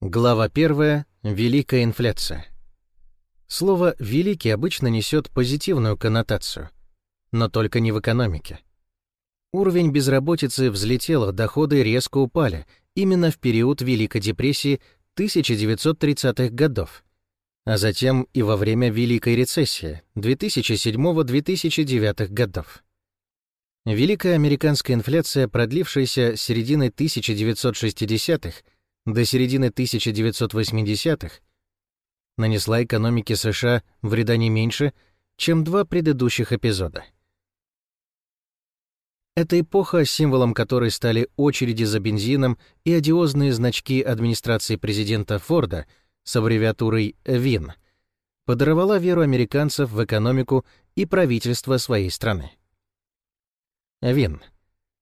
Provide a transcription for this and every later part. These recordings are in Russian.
Глава 1. Великая инфляция. Слово «великий» обычно несет позитивную коннотацию, но только не в экономике. Уровень безработицы взлетел, доходы резко упали именно в период Великой депрессии 1930-х годов, а затем и во время Великой рецессии 2007-2009 годов. Великая американская инфляция, продлившаяся с середины 1960-х до середины 1980-х нанесла экономике США вреда не меньше, чем два предыдущих эпизода. Эта эпоха, символом которой стали очереди за бензином и одиозные значки администрации президента Форда с аббревиатурой ВИН, подорвала веру американцев в экономику и правительство своей страны. ВИН.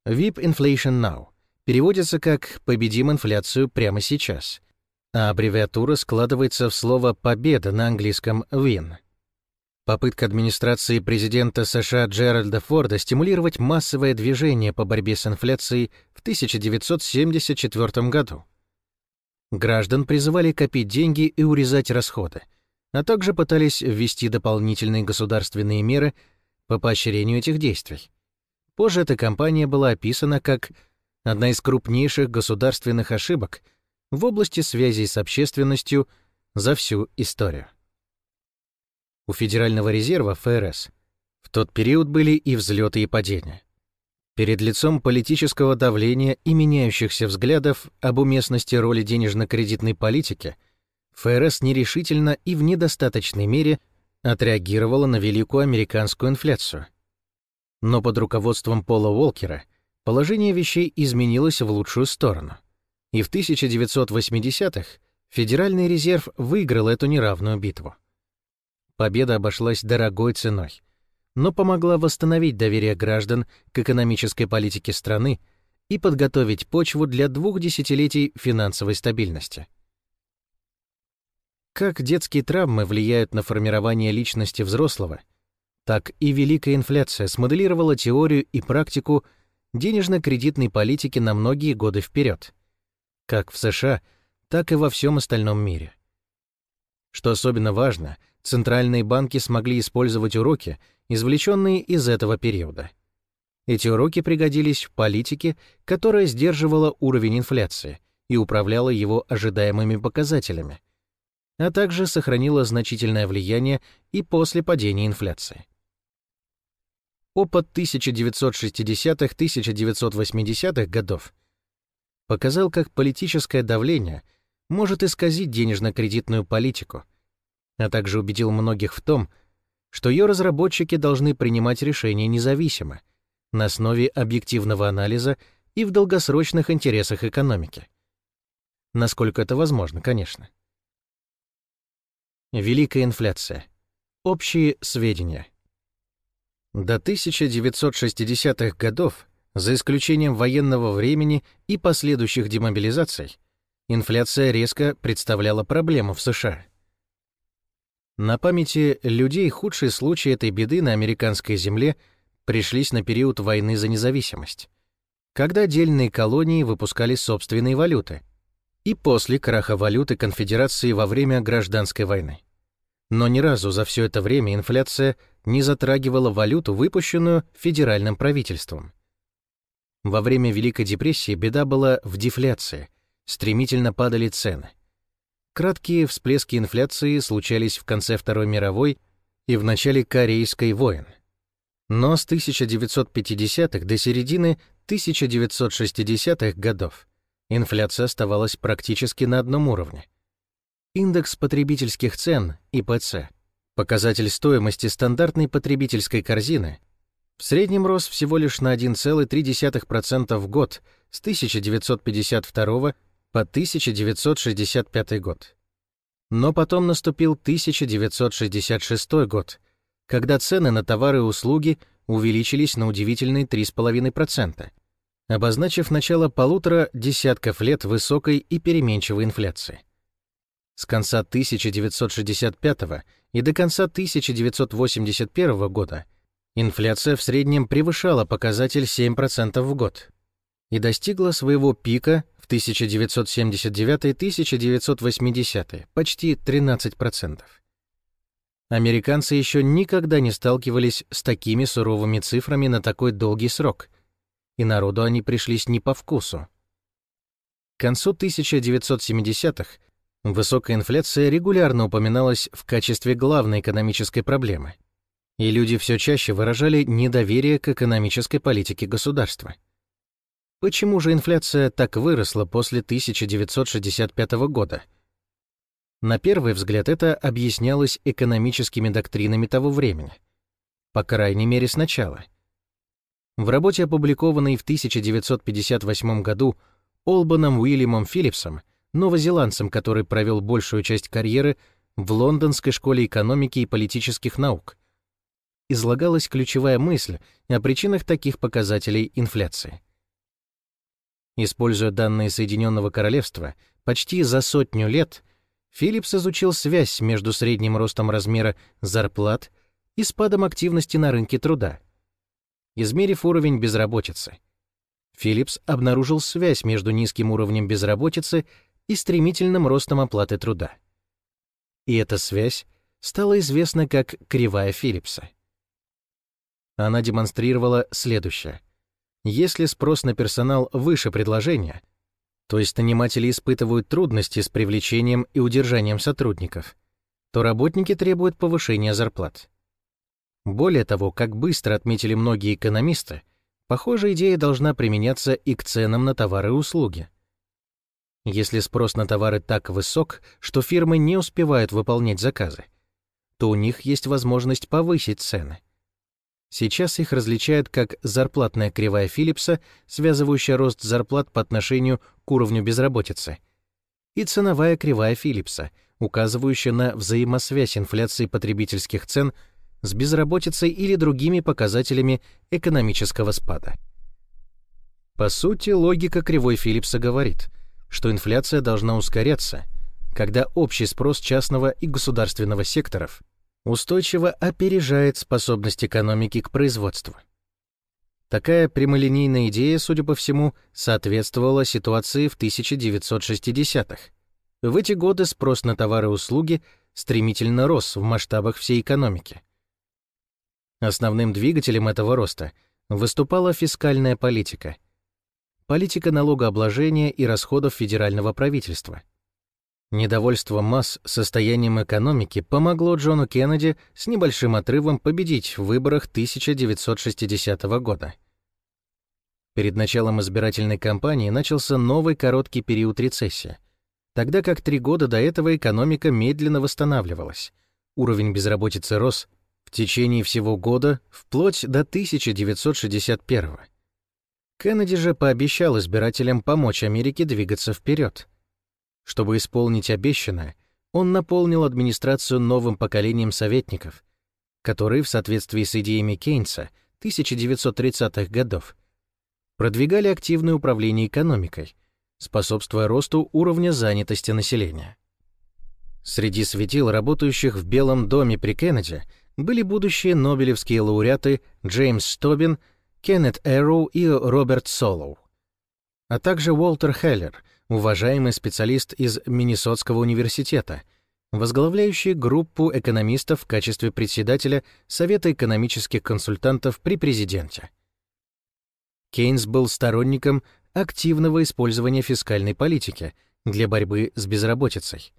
VIP Inflation Now переводится как «победим инфляцию прямо сейчас», а аббревиатура складывается в слово «победа» на английском «win». Попытка администрации президента США Джеральда Форда стимулировать массовое движение по борьбе с инфляцией в 1974 году. Граждан призывали копить деньги и урезать расходы, а также пытались ввести дополнительные государственные меры по поощрению этих действий. Позже эта кампания была описана как одна из крупнейших государственных ошибок в области связей с общественностью за всю историю. У Федерального резерва ФРС в тот период были и взлеты, и падения. Перед лицом политического давления и меняющихся взглядов об уместности роли денежно-кредитной политики ФРС нерешительно и в недостаточной мере отреагировала на великую американскую инфляцию. Но под руководством Пола Уолкера – Положение вещей изменилось в лучшую сторону. И в 1980-х Федеральный резерв выиграл эту неравную битву. Победа обошлась дорогой ценой, но помогла восстановить доверие граждан к экономической политике страны и подготовить почву для двух десятилетий финансовой стабильности. Как детские травмы влияют на формирование личности взрослого, так и Великая инфляция смоделировала теорию и практику денежно-кредитной политики на многие годы вперед, как в США, так и во всем остальном мире. Что особенно важно, центральные банки смогли использовать уроки, извлеченные из этого периода. Эти уроки пригодились в политике, которая сдерживала уровень инфляции и управляла его ожидаемыми показателями, а также сохранила значительное влияние и после падения инфляции. Опыт 1960-1980-х годов показал, как политическое давление может исказить денежно-кредитную политику, а также убедил многих в том, что ее разработчики должны принимать решения независимо, на основе объективного анализа и в долгосрочных интересах экономики. Насколько это возможно, конечно. Великая инфляция. Общие сведения. До 1960-х годов, за исключением военного времени и последующих демобилизаций, инфляция резко представляла проблему в США. На памяти людей худшие случаи этой беды на американской земле пришлись на период войны за независимость, когда отдельные колонии выпускали собственные валюты, и после краха валюты конфедерации во время гражданской войны. Но ни разу за все это время инфляция не затрагивала валюту, выпущенную федеральным правительством. Во время Великой депрессии беда была в дефляции, стремительно падали цены. Краткие всплески инфляции случались в конце Второй мировой и в начале Корейской войн. Но с 1950-х до середины 1960-х годов инфляция оставалась практически на одном уровне. Индекс потребительских цен, ИПЦ, Показатель стоимости стандартной потребительской корзины в среднем рос всего лишь на 1,3% в год с 1952 по 1965 год. Но потом наступил 1966 год, когда цены на товары и услуги увеличились на удивительные 3,5%, обозначив начало полутора десятков лет высокой и переменчивой инфляции. С конца 1965 и до конца 1981 года инфляция в среднем превышала показатель 7% в год. и достигла своего пика в 1979-1980, почти 13%. Американцы еще никогда не сталкивались с такими суровыми цифрами на такой долгий срок, и народу они пришлись не по вкусу. К концу 1970-х высокая инфляция регулярно упоминалась в качестве главной экономической проблемы, и люди все чаще выражали недоверие к экономической политике государства. Почему же инфляция так выросла после 1965 года – на первый взгляд это объяснялось экономическими доктринами того времени. По крайней мере, сначала. В работе, опубликованной в 1958 году Олбаном Уильямом Филлипсом, новозеландцем, который провел большую часть карьеры в Лондонской школе экономики и политических наук, излагалась ключевая мысль о причинах таких показателей инфляции. Используя данные Соединенного Королевства, почти за сотню лет Филлипс изучил связь между средним ростом размера зарплат и спадом активности на рынке труда. Измерив уровень безработицы, Филлипс обнаружил связь между низким уровнем безработицы и стремительным ростом оплаты труда. И эта связь стала известна как кривая Филлипса. Она демонстрировала следующее. Если спрос на персонал выше предложения — то есть наниматели испытывают трудности с привлечением и удержанием сотрудников, то работники требуют повышения зарплат. Более того, как быстро отметили многие экономисты, похожая идея должна применяться и к ценам на товары и услуги. Если спрос на товары так высок, что фирмы не успевают выполнять заказы, то у них есть возможность повысить цены. Сейчас их различают как зарплатная кривая Филлипса, связывающая рост зарплат по отношению к уровню безработицы, и ценовая кривая Филлипса, указывающая на взаимосвязь инфляции потребительских цен с безработицей или другими показателями экономического спада. По сути, логика кривой Филлипса говорит, что инфляция должна ускоряться, когда общий спрос частного и государственного секторов устойчиво опережает способность экономики к производству. Такая прямолинейная идея, судя по всему, соответствовала ситуации в 1960-х. В эти годы спрос на товары и услуги стремительно рос в масштабах всей экономики. Основным двигателем этого роста выступала фискальная политика. Политика налогообложения и расходов федерального правительства — Недовольство масс состоянием экономики помогло Джону Кеннеди с небольшим отрывом победить в выборах 1960 года. Перед началом избирательной кампании начался новый короткий период рецессии, тогда как три года до этого экономика медленно восстанавливалась. Уровень безработицы рос в течение всего года вплоть до 1961 Кеннеди же пообещал избирателям помочь Америке двигаться вперед. Чтобы исполнить обещанное, он наполнил администрацию новым поколением советников, которые, в соответствии с идеями Кейнса 1930-х годов, продвигали активное управление экономикой, способствуя росту уровня занятости населения. Среди светил, работающих в Белом доме при Кеннеди, были будущие нобелевские лауреаты Джеймс Стобин, Кеннет Эрроу и Роберт Солоу, а также Уолтер Хеллер — уважаемый специалист из Миннесотского университета, возглавляющий группу экономистов в качестве председателя Совета экономических консультантов при президенте. Кейнс был сторонником активного использования фискальной политики для борьбы с безработицей.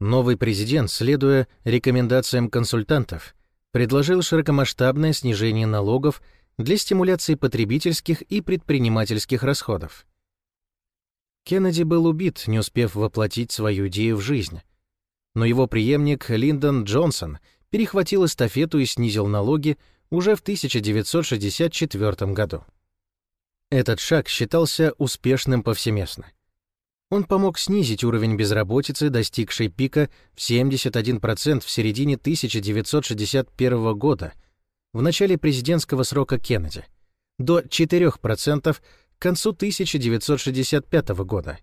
Новый президент, следуя рекомендациям консультантов, предложил широкомасштабное снижение налогов для стимуляции потребительских и предпринимательских расходов. Кеннеди был убит, не успев воплотить свою идею в жизнь. Но его преемник Линдон Джонсон перехватил эстафету и снизил налоги уже в 1964 году. Этот шаг считался успешным повсеместно. Он помог снизить уровень безработицы, достигшей пика в 71% в середине 1961 года, в начале президентского срока Кеннеди, до 4% к концу 1965 года.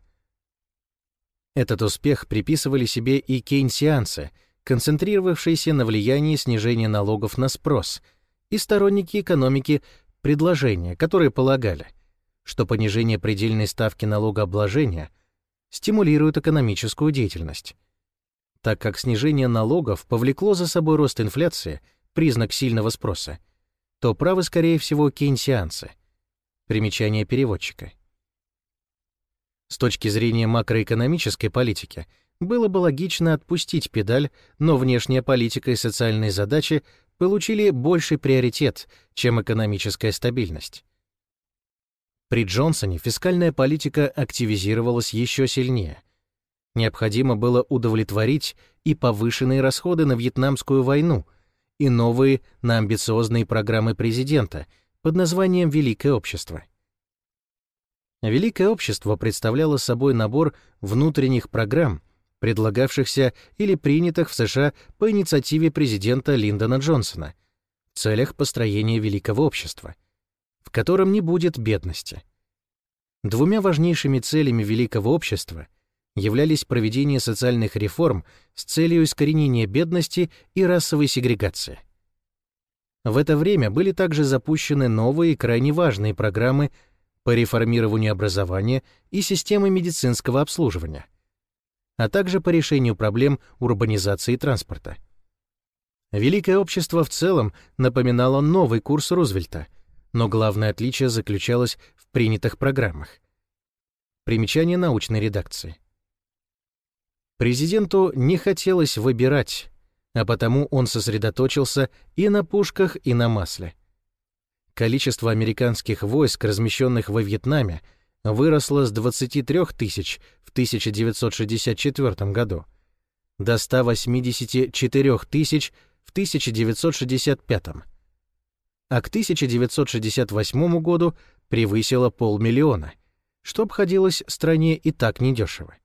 Этот успех приписывали себе и кейнсианцы, концентрировавшиеся на влиянии снижения налогов на спрос, и сторонники экономики предложения, которые полагали, что понижение предельной ставки налогообложения стимулирует экономическую деятельность. Так как снижение налогов повлекло за собой рост инфляции, признак сильного спроса, то правы, скорее всего, кейнсианцы. Примечание переводчика. С точки зрения макроэкономической политики, было бы логично отпустить педаль, но внешняя политика и социальные задачи получили больший приоритет, чем экономическая стабильность. При Джонсоне фискальная политика активизировалась еще сильнее. Необходимо было удовлетворить и повышенные расходы на Вьетнамскую войну, и новые на амбициозные программы президента под названием «Великое общество». Великое общество представляло собой набор внутренних программ, предлагавшихся или принятых в США по инициативе президента Линдона Джонсона в целях построения великого общества, в котором не будет бедности. Двумя важнейшими целями великого общества являлись проведение социальных реформ с целью искоренения бедности и расовой сегрегации. В это время были также запущены новые и крайне важные программы по реформированию образования и системы медицинского обслуживания, а также по решению проблем урбанизации транспорта. Великое общество в целом напоминало новый курс Рузвельта, но главное отличие заключалось в принятых программах. Примечание научной редакции. Президенту не хотелось выбирать, а потому он сосредоточился и на пушках, и на масле количество американских войск, размещенных во Вьетнаме, выросло с 23 тысяч в 1964 году до 184 тысяч в 1965, а к 1968 году превысило полмиллиона, что обходилось стране и так недешево.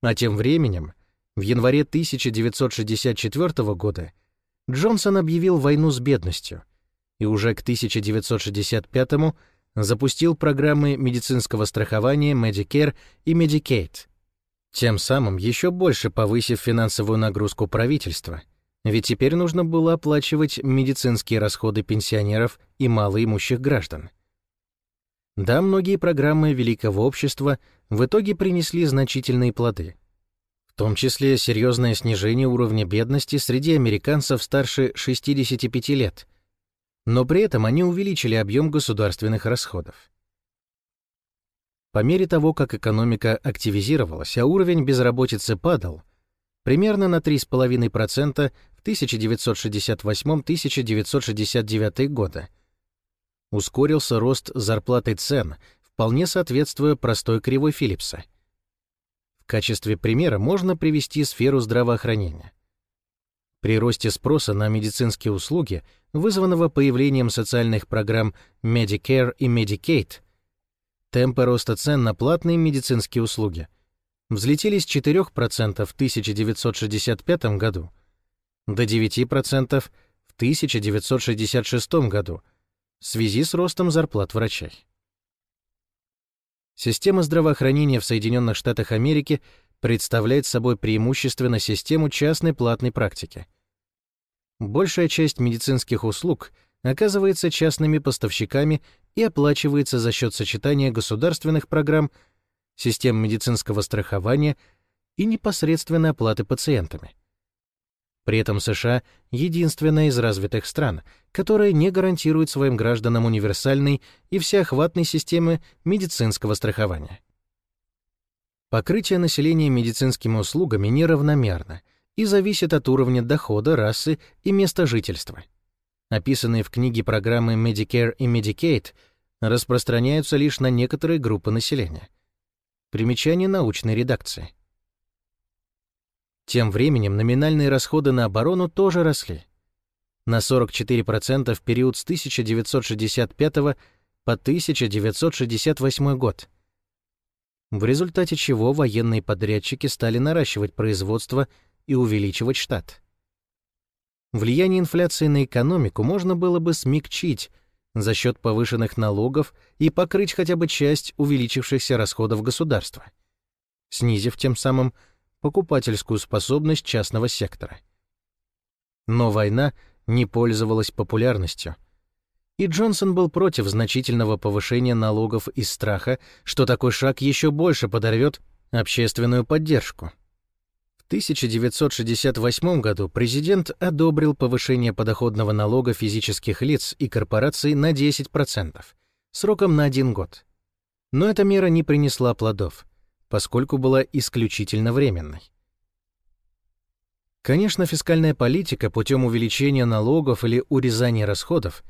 А тем временем, в январе 1964 года Джонсон объявил войну с бедностью, и уже к 1965 запустил программы медицинского страхования Medicare и Medicaid, тем самым еще больше повысив финансовую нагрузку правительства, ведь теперь нужно было оплачивать медицинские расходы пенсионеров и малоимущих граждан. Да, многие программы Великого общества в итоге принесли значительные плоды, в том числе серьезное снижение уровня бедности среди американцев старше 65 лет – но при этом они увеличили объем государственных расходов. По мере того, как экономика активизировалась, а уровень безработицы падал, примерно на 3,5% в 1968-1969 года, ускорился рост зарплаты цен, вполне соответствуя простой кривой Филлипса. В качестве примера можно привести сферу здравоохранения. При росте спроса на медицинские услуги, вызванного появлением социальных программ Medicare и Medicaid, темпы роста цен на платные медицинские услуги взлетели с 4% в 1965 году до 9% в 1966 году в связи с ростом зарплат врачей. Система здравоохранения в Соединенных Штатах Америки представляет собой преимущественно систему частной платной практики. Большая часть медицинских услуг оказывается частными поставщиками и оплачивается за счет сочетания государственных программ, систем медицинского страхования и непосредственной оплаты пациентами. При этом США — единственная из развитых стран, которая не гарантирует своим гражданам универсальной и всеохватной системы медицинского страхования. Покрытие населения медицинскими услугами неравномерно и зависит от уровня дохода, расы и места жительства. Описанные в книге программы Medicare и Medicaid распространяются лишь на некоторые группы населения. Примечание научной редакции. Тем временем номинальные расходы на оборону тоже росли. На 44% в период с 1965 по 1968 год – в результате чего военные подрядчики стали наращивать производство и увеличивать штат. Влияние инфляции на экономику можно было бы смягчить за счет повышенных налогов и покрыть хотя бы часть увеличившихся расходов государства, снизив тем самым покупательскую способность частного сектора. Но война не пользовалась популярностью, И Джонсон был против значительного повышения налогов из страха, что такой шаг еще больше подорвет общественную поддержку. В 1968 году президент одобрил повышение подоходного налога физических лиц и корпораций на 10%, сроком на один год. Но эта мера не принесла плодов, поскольку была исключительно временной. Конечно, фискальная политика путем увеличения налогов или урезания расходов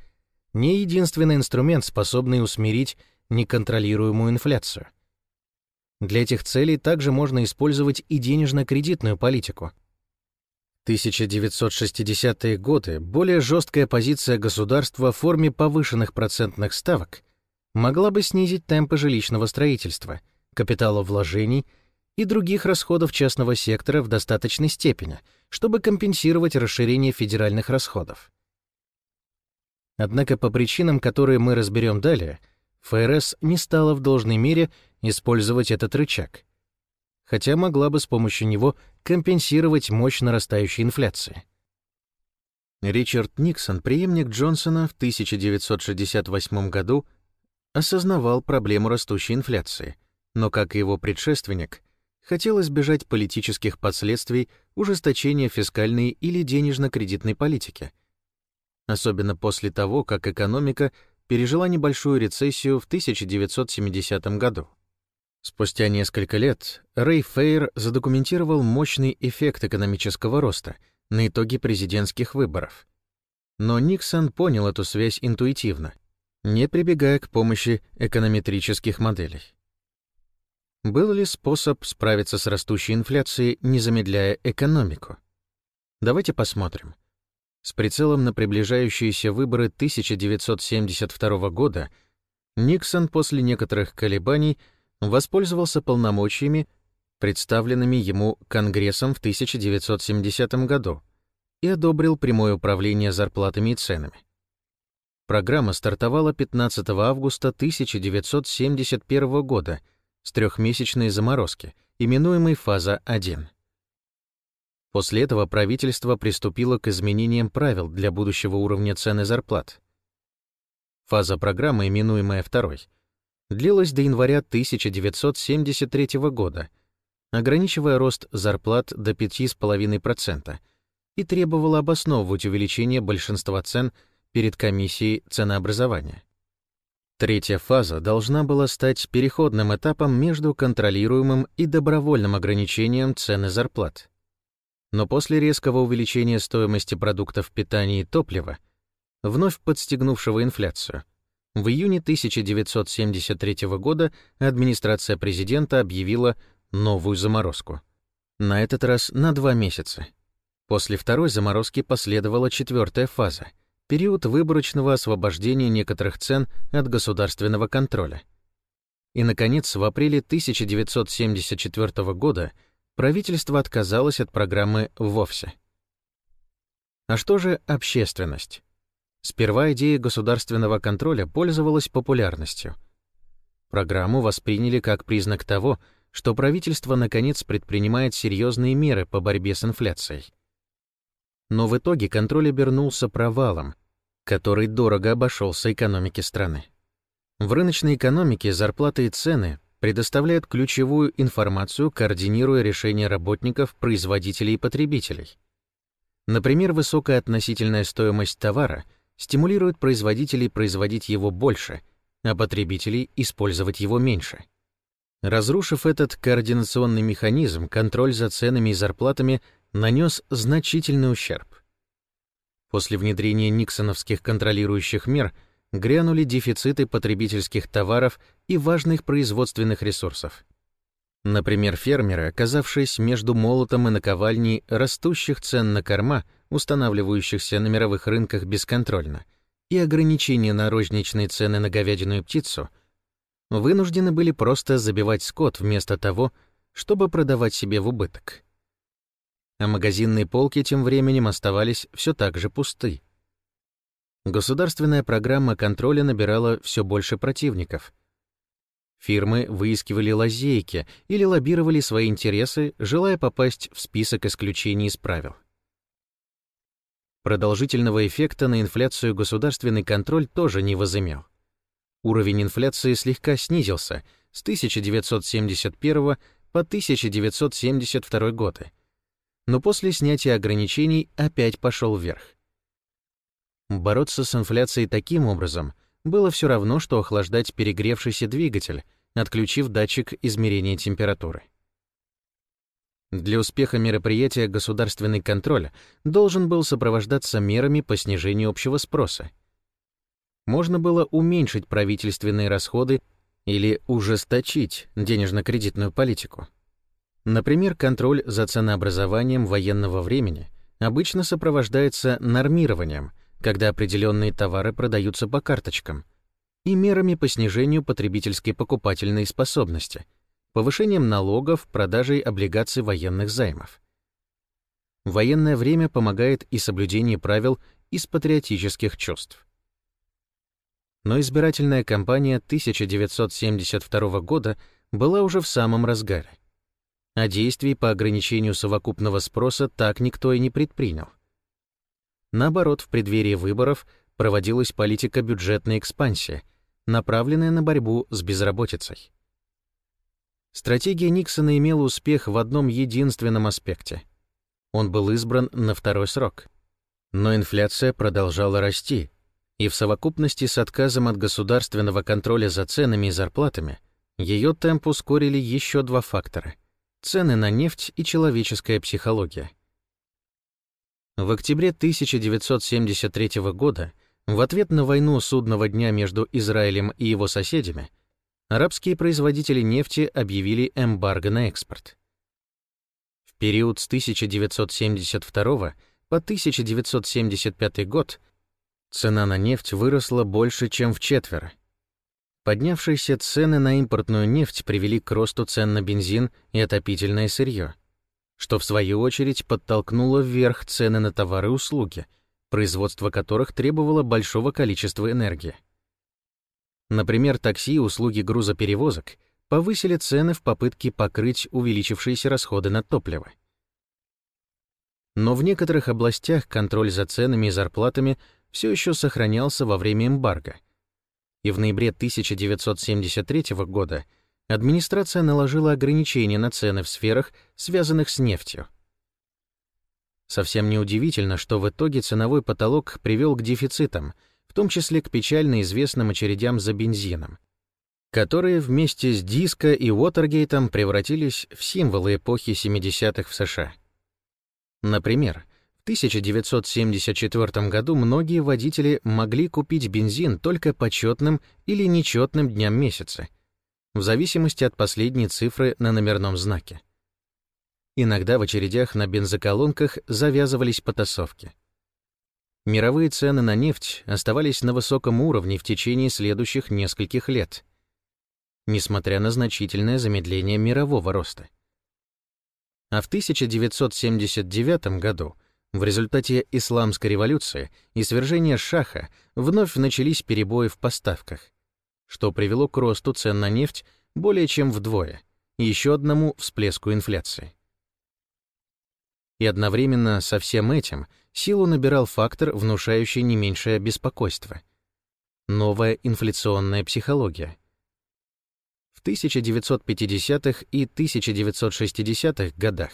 не единственный инструмент, способный усмирить неконтролируемую инфляцию. Для этих целей также можно использовать и денежно-кредитную политику. 1960-е годы более жесткая позиция государства в форме повышенных процентных ставок могла бы снизить темпы жилищного строительства, капиталовложений и других расходов частного сектора в достаточной степени, чтобы компенсировать расширение федеральных расходов. Однако по причинам, которые мы разберем далее, ФРС не стала в должной мере использовать этот рычаг, хотя могла бы с помощью него компенсировать мощь нарастающей инфляции. Ричард Никсон, преемник Джонсона в 1968 году, осознавал проблему растущей инфляции, но, как и его предшественник, хотел избежать политических последствий ужесточения фискальной или денежно-кредитной политики, особенно после того, как экономика пережила небольшую рецессию в 1970 году. Спустя несколько лет Рэй Фейер задокументировал мощный эффект экономического роста на итоге президентских выборов. Но Никсон понял эту связь интуитивно, не прибегая к помощи эконометрических моделей. Был ли способ справиться с растущей инфляцией, не замедляя экономику? Давайте посмотрим. С прицелом на приближающиеся выборы 1972 года Никсон после некоторых колебаний воспользовался полномочиями, представленными ему Конгрессом в 1970 году, и одобрил прямое управление зарплатами и ценами. Программа стартовала 15 августа 1971 года с трехмесячной заморозки, именуемой «Фаза-1». После этого правительство приступило к изменениям правил для будущего уровня цены зарплат. Фаза программы, именуемая второй, длилась до января 1973 года, ограничивая рост зарплат до 5,5% и требовала обосновывать увеличение большинства цен перед комиссией ценообразования. Третья фаза должна была стать переходным этапом между контролируемым и добровольным ограничением цены зарплат. Но после резкого увеличения стоимости продуктов питания и топлива, вновь подстегнувшего инфляцию, в июне 1973 года администрация президента объявила новую заморозку. На этот раз на два месяца. После второй заморозки последовала четвертая фаза — период выборочного освобождения некоторых цен от государственного контроля. И, наконец, в апреле 1974 года правительство отказалось от программы вовсе. А что же общественность? Сперва идея государственного контроля пользовалась популярностью. Программу восприняли как признак того, что правительство наконец предпринимает серьезные меры по борьбе с инфляцией. Но в итоге контроль обернулся провалом, который дорого обошелся экономике страны. В рыночной экономике зарплаты и цены предоставляют ключевую информацию, координируя решения работников, производителей и потребителей. Например, высокая относительная стоимость товара стимулирует производителей производить его больше, а потребителей использовать его меньше. Разрушив этот координационный механизм, контроль за ценами и зарплатами нанес значительный ущерб. После внедрения никсоновских контролирующих мер грянули дефициты потребительских товаров и важных производственных ресурсов. Например, фермеры, оказавшись между молотом и наковальней растущих цен на корма, устанавливающихся на мировых рынках бесконтрольно, и ограничения на розничные цены на говядину и птицу, вынуждены были просто забивать скот вместо того, чтобы продавать себе в убыток а магазинные полки тем временем оставались все так же пусты. Государственная программа контроля набирала все больше противников. Фирмы выискивали лазейки или лоббировали свои интересы, желая попасть в список исключений из правил. Продолжительного эффекта на инфляцию государственный контроль тоже не возымел. Уровень инфляции слегка снизился с 1971 по 1972 годы, но после снятия ограничений опять пошел вверх. Бороться с инфляцией таким образом было все равно, что охлаждать перегревшийся двигатель, отключив датчик измерения температуры. Для успеха мероприятия государственный контроль должен был сопровождаться мерами по снижению общего спроса. Можно было уменьшить правительственные расходы или ужесточить денежно-кредитную политику. Например, контроль за ценообразованием военного времени обычно сопровождается нормированием, когда определенные товары продаются по карточкам, и мерами по снижению потребительской покупательной способности – повышением налогов, продажей облигаций военных займов. Военное время помогает и соблюдение правил из патриотических чувств. Но избирательная кампания 1972 года была уже в самом разгаре. А действий по ограничению совокупного спроса так никто и не предпринял. Наоборот, в преддверии выборов проводилась политика бюджетной экспансии, направленная на борьбу с безработицей. Стратегия Никсона имела успех в одном единственном аспекте. Он был избран на второй срок. Но инфляция продолжала расти, и в совокупности с отказом от государственного контроля за ценами и зарплатами ее темп ускорили еще два фактора — цены на нефть и человеческая психология. В октябре 1973 года, в ответ на войну судного дня между Израилем и его соседями, арабские производители нефти объявили эмбарго на экспорт. В период с 1972 по 1975 год цена на нефть выросла больше, чем в четверо. Поднявшиеся цены на импортную нефть привели к росту цен на бензин и отопительное сырье, что в свою очередь подтолкнуло вверх цены на товары и услуги, производство которых требовало большого количества энергии. Например, такси и услуги грузоперевозок повысили цены в попытке покрыть увеличившиеся расходы на топливо. Но в некоторых областях контроль за ценами и зарплатами все еще сохранялся во время эмбарго. И в ноябре 1973 года администрация наложила ограничения на цены в сферах, связанных с нефтью. Совсем неудивительно, что в итоге ценовой потолок привел к дефицитам — в том числе к печально известным очередям за бензином, которые вместе с Диско и Уотергейтом превратились в символы эпохи 70-х в США. Например, 1974 году многие водители могли купить бензин только по четным или нечетным дням месяца, в зависимости от последней цифры на номерном знаке. Иногда в очередях на бензоколонках завязывались потасовки — Мировые цены на нефть оставались на высоком уровне в течение следующих нескольких лет, несмотря на значительное замедление мирового роста. А в 1979 году в результате исламской революции и свержения шаха вновь начались перебои в поставках, что привело к росту цен на нефть более чем вдвое и еще одному всплеску инфляции. И одновременно со всем этим силу набирал фактор, внушающий не меньшее беспокойство. Новая инфляционная психология. В 1950-х и 1960-х годах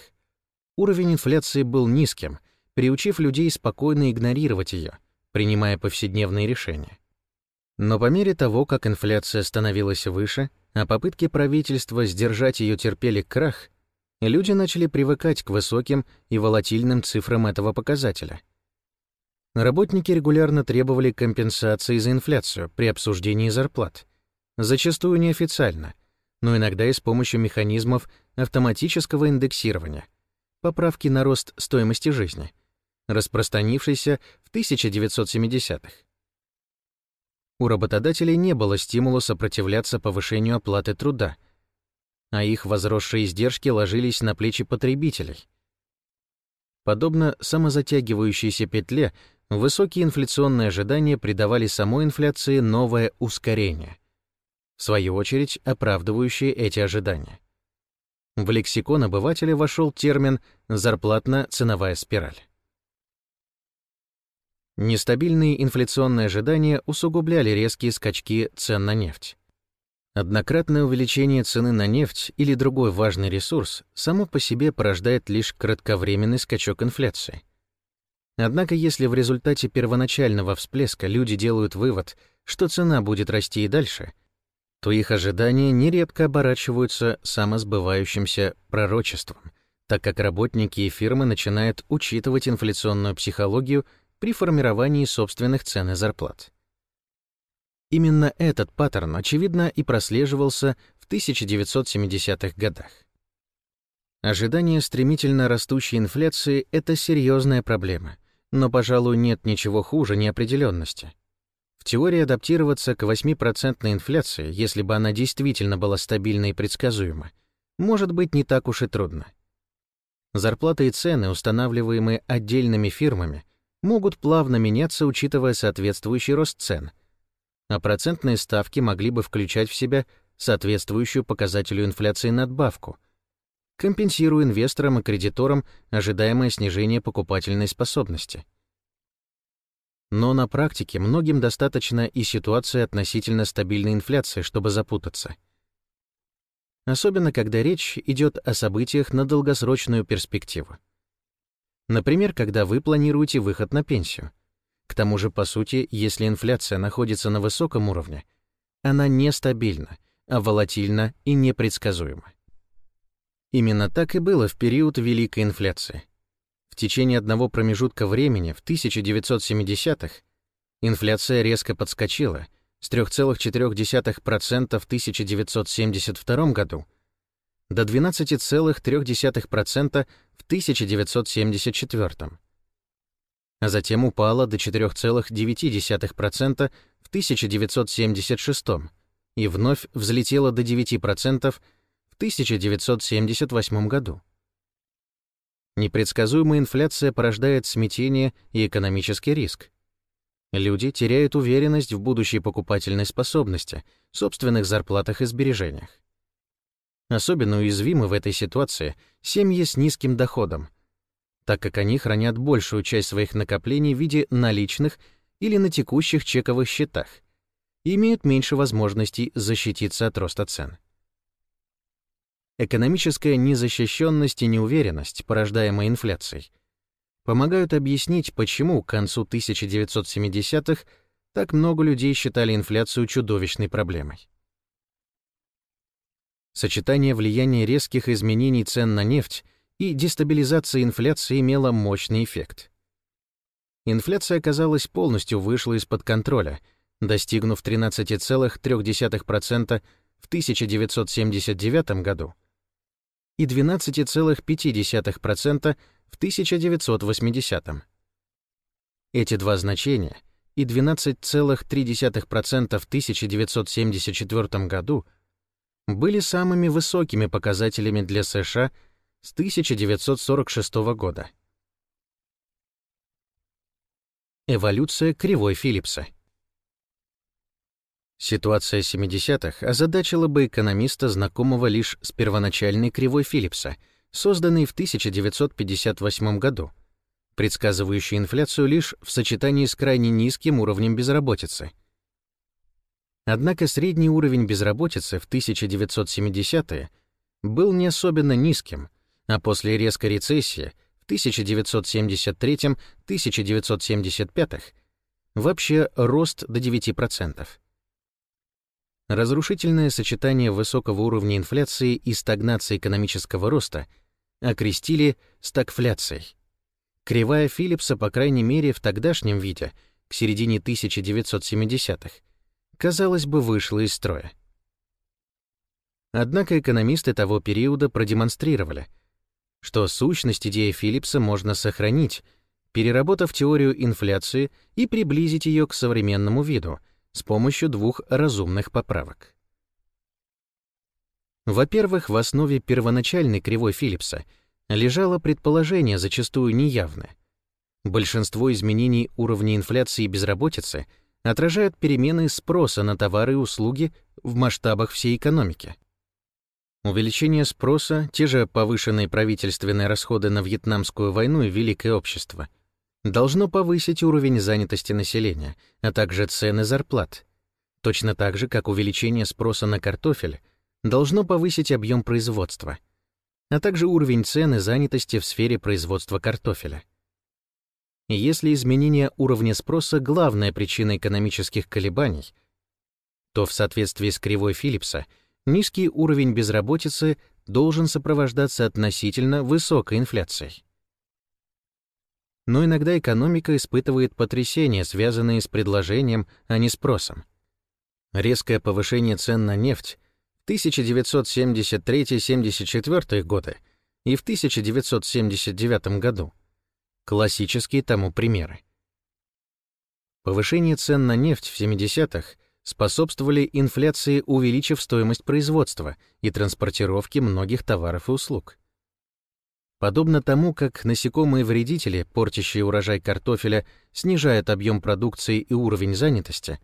уровень инфляции был низким, приучив людей спокойно игнорировать ее, принимая повседневные решения. Но по мере того, как инфляция становилась выше, а попытки правительства сдержать ее терпели крах, люди начали привыкать к высоким и волатильным цифрам этого показателя. Работники регулярно требовали компенсации за инфляцию при обсуждении зарплат, зачастую неофициально, но иногда и с помощью механизмов автоматического индексирования, поправки на рост стоимости жизни, распространившейся в 1970-х. У работодателей не было стимула сопротивляться повышению оплаты труда, а их возросшие издержки ложились на плечи потребителей. Подобно самозатягивающейся петле, высокие инфляционные ожидания придавали самой инфляции новое ускорение, в свою очередь оправдывающее эти ожидания. В лексикон обывателя вошел термин «зарплатно-ценовая спираль». Нестабильные инфляционные ожидания усугубляли резкие скачки цен на нефть. Однократное увеличение цены на нефть или другой важный ресурс само по себе порождает лишь кратковременный скачок инфляции. Однако если в результате первоначального всплеска люди делают вывод, что цена будет расти и дальше, то их ожидания нередко оборачиваются самосбывающимся пророчеством, так как работники и фирмы начинают учитывать инфляционную психологию при формировании собственных цен и зарплат. Именно этот паттерн, очевидно, и прослеживался в 1970-х годах. Ожидание стремительно растущей инфляции — это серьезная проблема, но, пожалуй, нет ничего хуже неопределенности. В теории адаптироваться к 8% инфляции, если бы она действительно была стабильна и предсказуема, может быть не так уж и трудно. Зарплаты и цены, устанавливаемые отдельными фирмами, могут плавно меняться, учитывая соответствующий рост цен — а процентные ставки могли бы включать в себя соответствующую показателю инфляции надбавку, компенсируя инвесторам и кредиторам ожидаемое снижение покупательной способности. Но на практике многим достаточно и ситуации относительно стабильной инфляции, чтобы запутаться. Особенно когда речь идет о событиях на долгосрочную перспективу. Например, когда вы планируете выход на пенсию — к тому же, по сути, если инфляция находится на высоком уровне, она нестабильна, а волатильна и непредсказуема. Именно так и было в период Великой инфляции. В течение одного промежутка времени, в 1970-х, инфляция резко подскочила с 3,4% в 1972 году до 12,3% в 1974 а затем упала до 4,9% в 1976 и вновь взлетела до 9% в 1978 году. Непредсказуемая инфляция порождает смятение и экономический риск. Люди теряют уверенность в будущей покупательной способности, собственных зарплатах и сбережениях. Особенно уязвимы в этой ситуации семьи с низким доходом, так как они хранят большую часть своих накоплений в виде наличных или на текущих чековых счетах и имеют меньше возможностей защититься от роста цен. Экономическая незащищенность и неуверенность, порождаемая инфляцией, помогают объяснить, почему к концу 1970-х так много людей считали инфляцию чудовищной проблемой. Сочетание влияния резких изменений цен на нефть и дестабилизация инфляции имела мощный эффект. Инфляция, казалось, полностью вышла из-под контроля, достигнув 13,3% в 1979 году и 12,5% в 1980. Эти два значения и 12,3% в 1974 году были самыми высокими показателями для США с 1946 года. Эволюция кривой Филлипса. Ситуация 70-х озадачила бы экономиста, знакомого лишь с первоначальной кривой Филлипса, созданной в 1958 году, предсказывающей инфляцию лишь в сочетании с крайне низким уровнем безработицы. Однако средний уровень безработицы в 1970-е был не особенно низким, а после резкой рецессии в 1973-1975 вообще рост до 9%. Разрушительное сочетание высокого уровня инфляции и стагнации экономического роста окрестили стагфляцией. Кривая Филлипса, по крайней мере, в тогдашнем виде, к середине 1970-х, казалось бы, вышла из строя. Однако экономисты того периода продемонстрировали — что сущность идеи Филлипса можно сохранить, переработав теорию инфляции и приблизить ее к современному виду с помощью двух разумных поправок. Во-первых, в основе первоначальной кривой Филлипса лежало предположение, зачастую неявное. Большинство изменений уровня инфляции и безработицы отражают перемены спроса на товары и услуги в масштабах всей экономики. Увеличение спроса, те же повышенные правительственные расходы на Вьетнамскую войну и Великое общество должно повысить уровень занятости населения, а также цены зарплат. Точно так же, как увеличение спроса на картофель должно повысить объем производства, а также уровень цены занятости в сфере производства картофеля. Если изменение уровня спроса — главная причина экономических колебаний, то в соответствии с кривой Филлипса низкий уровень безработицы должен сопровождаться относительно высокой инфляцией. Но иногда экономика испытывает потрясения, связанные с предложением, а не спросом. Резкое повышение цен на нефть в 1973-74 годы и в 1979 году — классические тому примеры. Повышение цен на нефть в 70-х способствовали инфляции, увеличив стоимость производства и транспортировки многих товаров и услуг. Подобно тому, как насекомые-вредители, портящие урожай картофеля, снижают объем продукции и уровень занятости,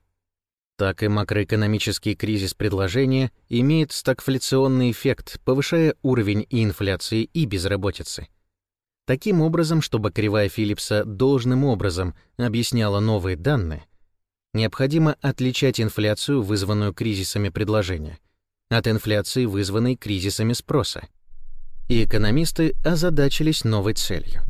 так и макроэкономический кризис предложения имеет стагфляционный эффект, повышая уровень и инфляции, и безработицы. Таким образом, чтобы кривая Филлипса должным образом объясняла новые данные, Необходимо отличать инфляцию, вызванную кризисами предложения, от инфляции, вызванной кризисами спроса. И экономисты озадачились новой целью.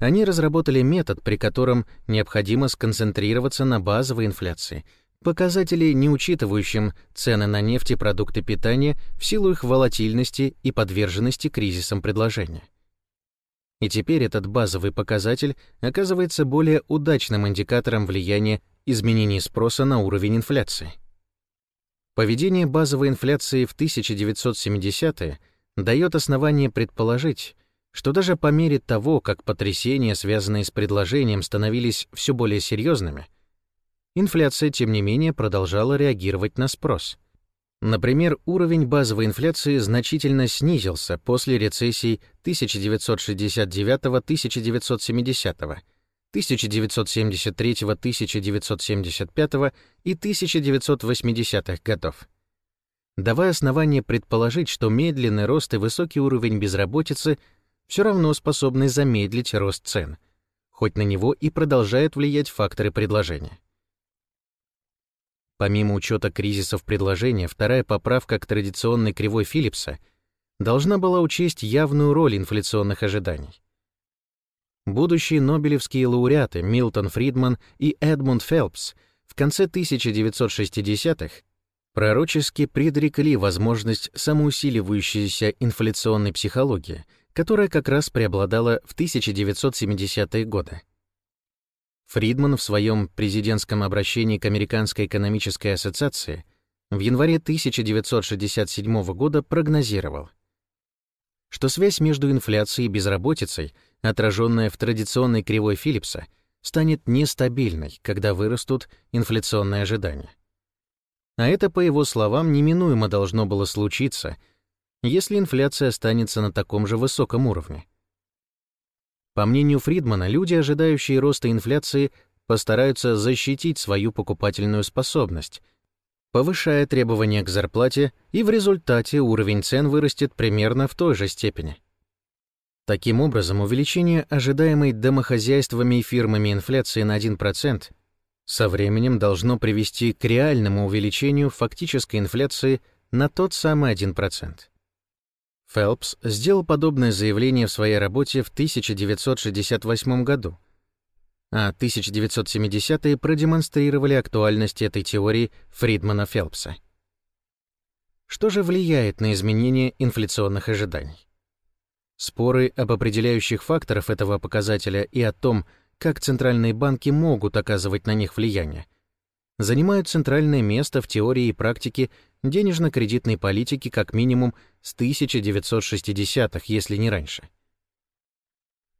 Они разработали метод, при котором необходимо сконцентрироваться на базовой инфляции, показатели, не учитывающим цены на нефть и продукты питания в силу их волатильности и подверженности кризисам предложения. И теперь этот базовый показатель оказывается более удачным индикатором влияния изменений спроса на уровень инфляции. Поведение базовой инфляции в 1970-е дает основание предположить, что даже по мере того, как потрясения, связанные с предложением, становились все более серьезными, инфляция, тем не менее, продолжала реагировать на спрос. Например, уровень базовой инфляции значительно снизился после рецессий 1969-1970 1973-1975 и 1980-х годов, давая основание предположить, что медленный рост и высокий уровень безработицы все равно способны замедлить рост цен, хоть на него и продолжают влиять факторы предложения. Помимо учета кризисов предложения, вторая поправка к традиционной кривой Филлипса должна была учесть явную роль инфляционных ожиданий. Будущие нобелевские лауреаты Милтон Фридман и Эдмунд Фелпс в конце 1960-х пророчески предрекли возможность самоусиливающейся инфляционной психологии, которая как раз преобладала в 1970-е годы. Фридман в своем президентском обращении к Американской экономической ассоциации в январе 1967 года прогнозировал, что связь между инфляцией и безработицей отраженная в традиционной кривой Филлипса, станет нестабильной, когда вырастут инфляционные ожидания. А это, по его словам, неминуемо должно было случиться, если инфляция останется на таком же высоком уровне. По мнению Фридмана, люди, ожидающие роста инфляции, постараются защитить свою покупательную способность, повышая требования к зарплате, и в результате уровень цен вырастет примерно в той же степени. Таким образом, увеличение ожидаемой домохозяйствами и фирмами инфляции на 1% со временем должно привести к реальному увеличению фактической инфляции на тот самый 1%. Фелпс сделал подобное заявление в своей работе в 1968 году, а 1970-е продемонстрировали актуальность этой теории Фридмана Фелпса. Что же влияет на изменение инфляционных ожиданий? Споры об определяющих факторах этого показателя и о том, как центральные банки могут оказывать на них влияние, занимают центральное место в теории и практике денежно-кредитной политики как минимум с 1960-х, если не раньше.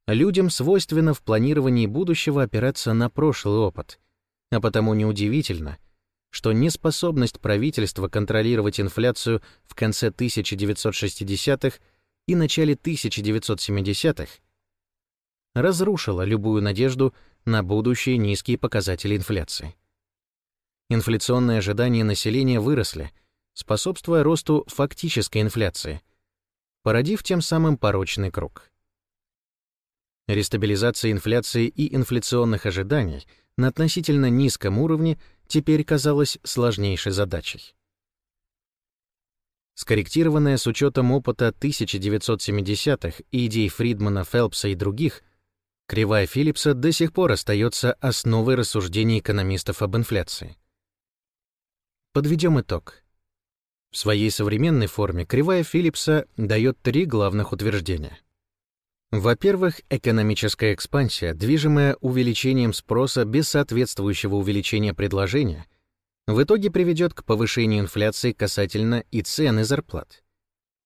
Людям свойственно в планировании будущего опираться на прошлый опыт, а потому неудивительно, что неспособность правительства контролировать инфляцию в конце 1960-х и начале 1970-х разрушила любую надежду на будущие низкие показатели инфляции. Инфляционные ожидания населения выросли, способствуя росту фактической инфляции, породив тем самым порочный круг. Рестабилизация инфляции и инфляционных ожиданий на относительно низком уровне теперь казалась сложнейшей задачей. Скорректированная с учетом опыта 1970-х и идей Фридмана, Фелпса и других, кривая Филлипса до сих пор остается основой рассуждений экономистов об инфляции. Подведем итог. В своей современной форме кривая Филлипса дает три главных утверждения. Во-первых, экономическая экспансия, движимая увеличением спроса без соответствующего увеличения предложения, в итоге приведет к повышению инфляции касательно и цен и зарплат.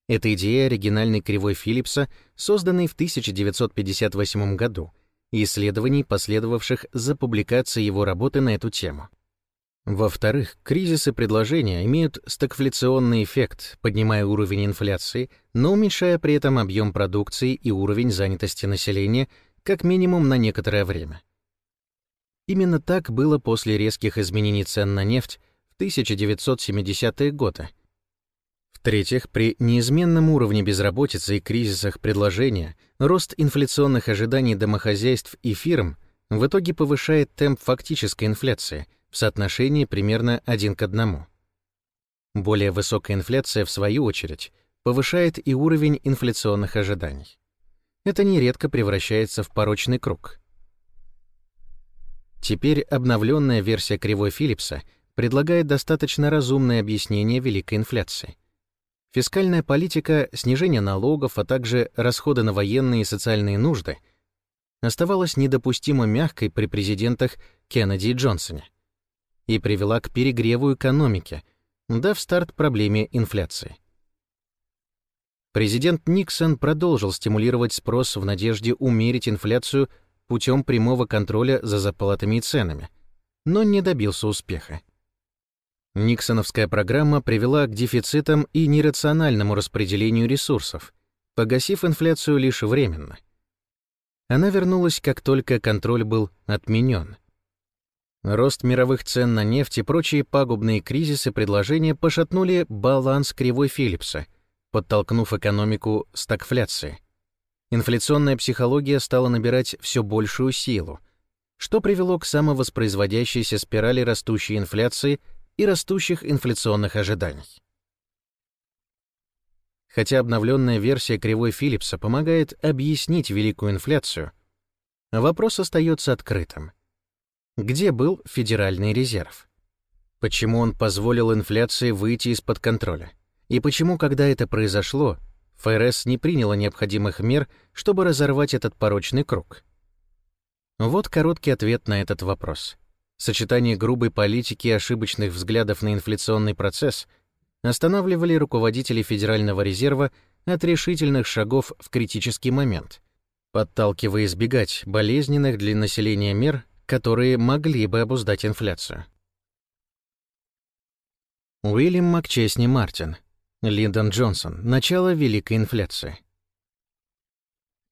Это идея оригинальной кривой Филлипса, созданной в 1958 году, и исследований, последовавших за публикацией его работы на эту тему. Во-вторых, кризисы предложения имеют стагфляционный эффект, поднимая уровень инфляции, но уменьшая при этом объем продукции и уровень занятости населения как минимум на некоторое время. Именно так было после резких изменений цен на нефть в 1970-е годы. В-третьих, при неизменном уровне безработицы и кризисах предложения рост инфляционных ожиданий домохозяйств и фирм в итоге повышает темп фактической инфляции – в соотношении примерно один к одному. Более высокая инфляция, в свою очередь, повышает и уровень инфляционных ожиданий. Это нередко превращается в порочный круг. Теперь обновленная версия кривой Филлипса предлагает достаточно разумное объяснение великой инфляции. Фискальная политика, снижение налогов, а также расходы на военные и социальные нужды оставалась недопустимо мягкой при президентах Кеннеди и Джонсоне и привела к перегреву экономики, дав старт проблеме инфляции. Президент Никсон продолжил стимулировать спрос в надежде умерить инфляцию путем прямого контроля за зарплатами и ценами, но не добился успеха. Никсоновская программа привела к дефицитам и нерациональному распределению ресурсов, погасив инфляцию лишь временно. Она вернулась, как только контроль был отменен — Рост мировых цен на нефть и прочие пагубные кризисы предложения пошатнули баланс кривой Филлипса, подтолкнув экономику стагфляции. Инфляционная психология стала набирать все большую силу, что привело к самовоспроизводящейся спирали растущей инфляции и растущих инфляционных ожиданий. Хотя обновленная версия кривой Филлипса помогает объяснить великую инфляцию, вопрос остается открытым — где был Федеральный резерв? Почему он позволил инфляции выйти из-под контроля? И почему, когда это произошло, ФРС не приняла необходимых мер, чтобы разорвать этот порочный круг? Вот короткий ответ на этот вопрос. Сочетание грубой политики и ошибочных взглядов на инфляционный процесс останавливали руководителей Федерального резерва от решительных шагов в критический момент, подталкивая избегать болезненных для населения мер которые могли бы обуздать инфляцию. Уильям Макчесни Мартин, Линдон Джонсон. Начало Великой инфляции.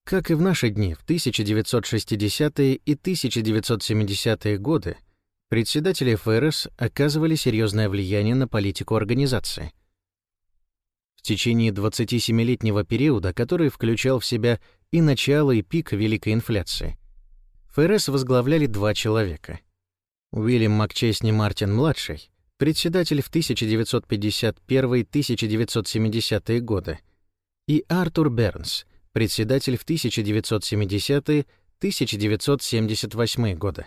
Как и в наши дни, в 1960-е и 1970-е годы председатели ФРС оказывали серьезное влияние на политику организации. В течение 27-летнего периода, который включал в себя и начало, и пик Великой инфляции, ФРС возглавляли два человека. Уильям Макчесни Мартин-младший, председатель в 1951-1970-е годы, и Артур Бернс, председатель в 1970-1978 годы.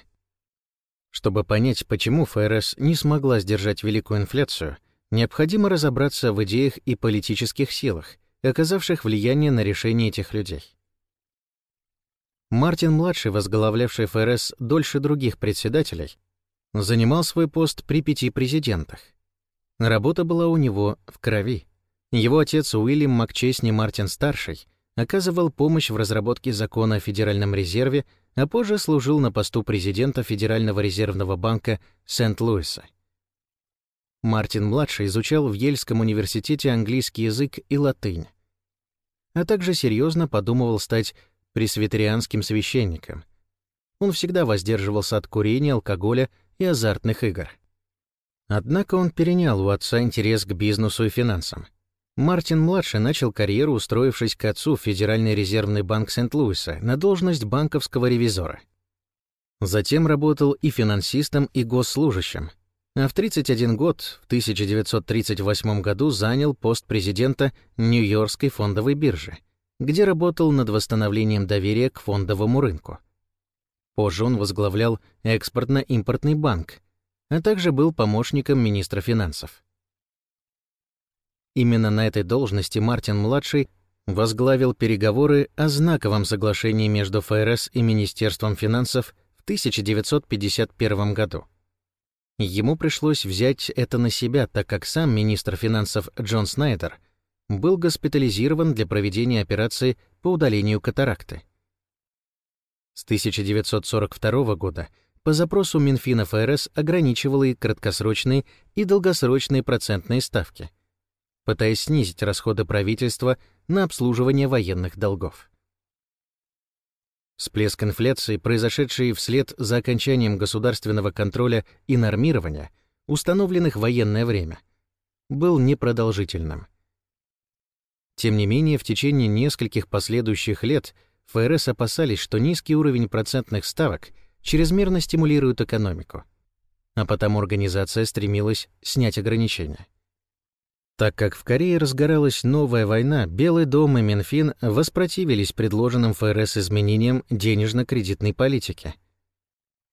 Чтобы понять, почему ФРС не смогла сдержать великую инфляцию, необходимо разобраться в идеях и политических силах, оказавших влияние на решение этих людей. Мартин-младший, возглавлявший ФРС дольше других председателей, занимал свой пост при пяти президентах. Работа была у него в крови. Его отец Уильям Макчесни Мартин-старший оказывал помощь в разработке закона о Федеральном резерве, а позже служил на посту президента Федерального резервного банка Сент-Луиса. Мартин-младший изучал в Ельском университете английский язык и латынь, а также серьезно подумывал стать пресвитерианским священником. Он всегда воздерживался от курения, алкоголя и азартных игр. Однако он перенял у отца интерес к бизнесу и финансам. Мартин-младший начал карьеру, устроившись к отцу в Федеральный резервный банк Сент-Луиса на должность банковского ревизора. Затем работал и финансистом, и госслужащим. А в 31 год, в 1938 году, занял пост президента Нью-Йоркской фондовой биржи, где работал над восстановлением доверия к фондовому рынку. Позже он возглавлял экспортно-импортный банк, а также был помощником министра финансов. Именно на этой должности Мартин-младший возглавил переговоры о знаковом соглашении между ФРС и Министерством финансов в 1951 году. Ему пришлось взять это на себя, так как сам министр финансов Джон Снайдер был госпитализирован для проведения операции по удалению катаракты. С 1942 года по запросу Минфина ФРС ограничивала и краткосрочные, и долгосрочные процентные ставки — пытаясь снизить расходы правительства на обслуживание военных долгов. Всплеск инфляции, произошедший вслед за окончанием государственного контроля и нормирования, установленных в военное время, был непродолжительным. Тем не менее, в течение нескольких последующих лет ФРС опасались, что низкий уровень процентных ставок чрезмерно стимулирует экономику, а потому организация стремилась снять ограничения. Так как в Корее разгоралась новая война, Белый дом и Минфин воспротивились предложенным ФРС изменениям денежно-кредитной политики.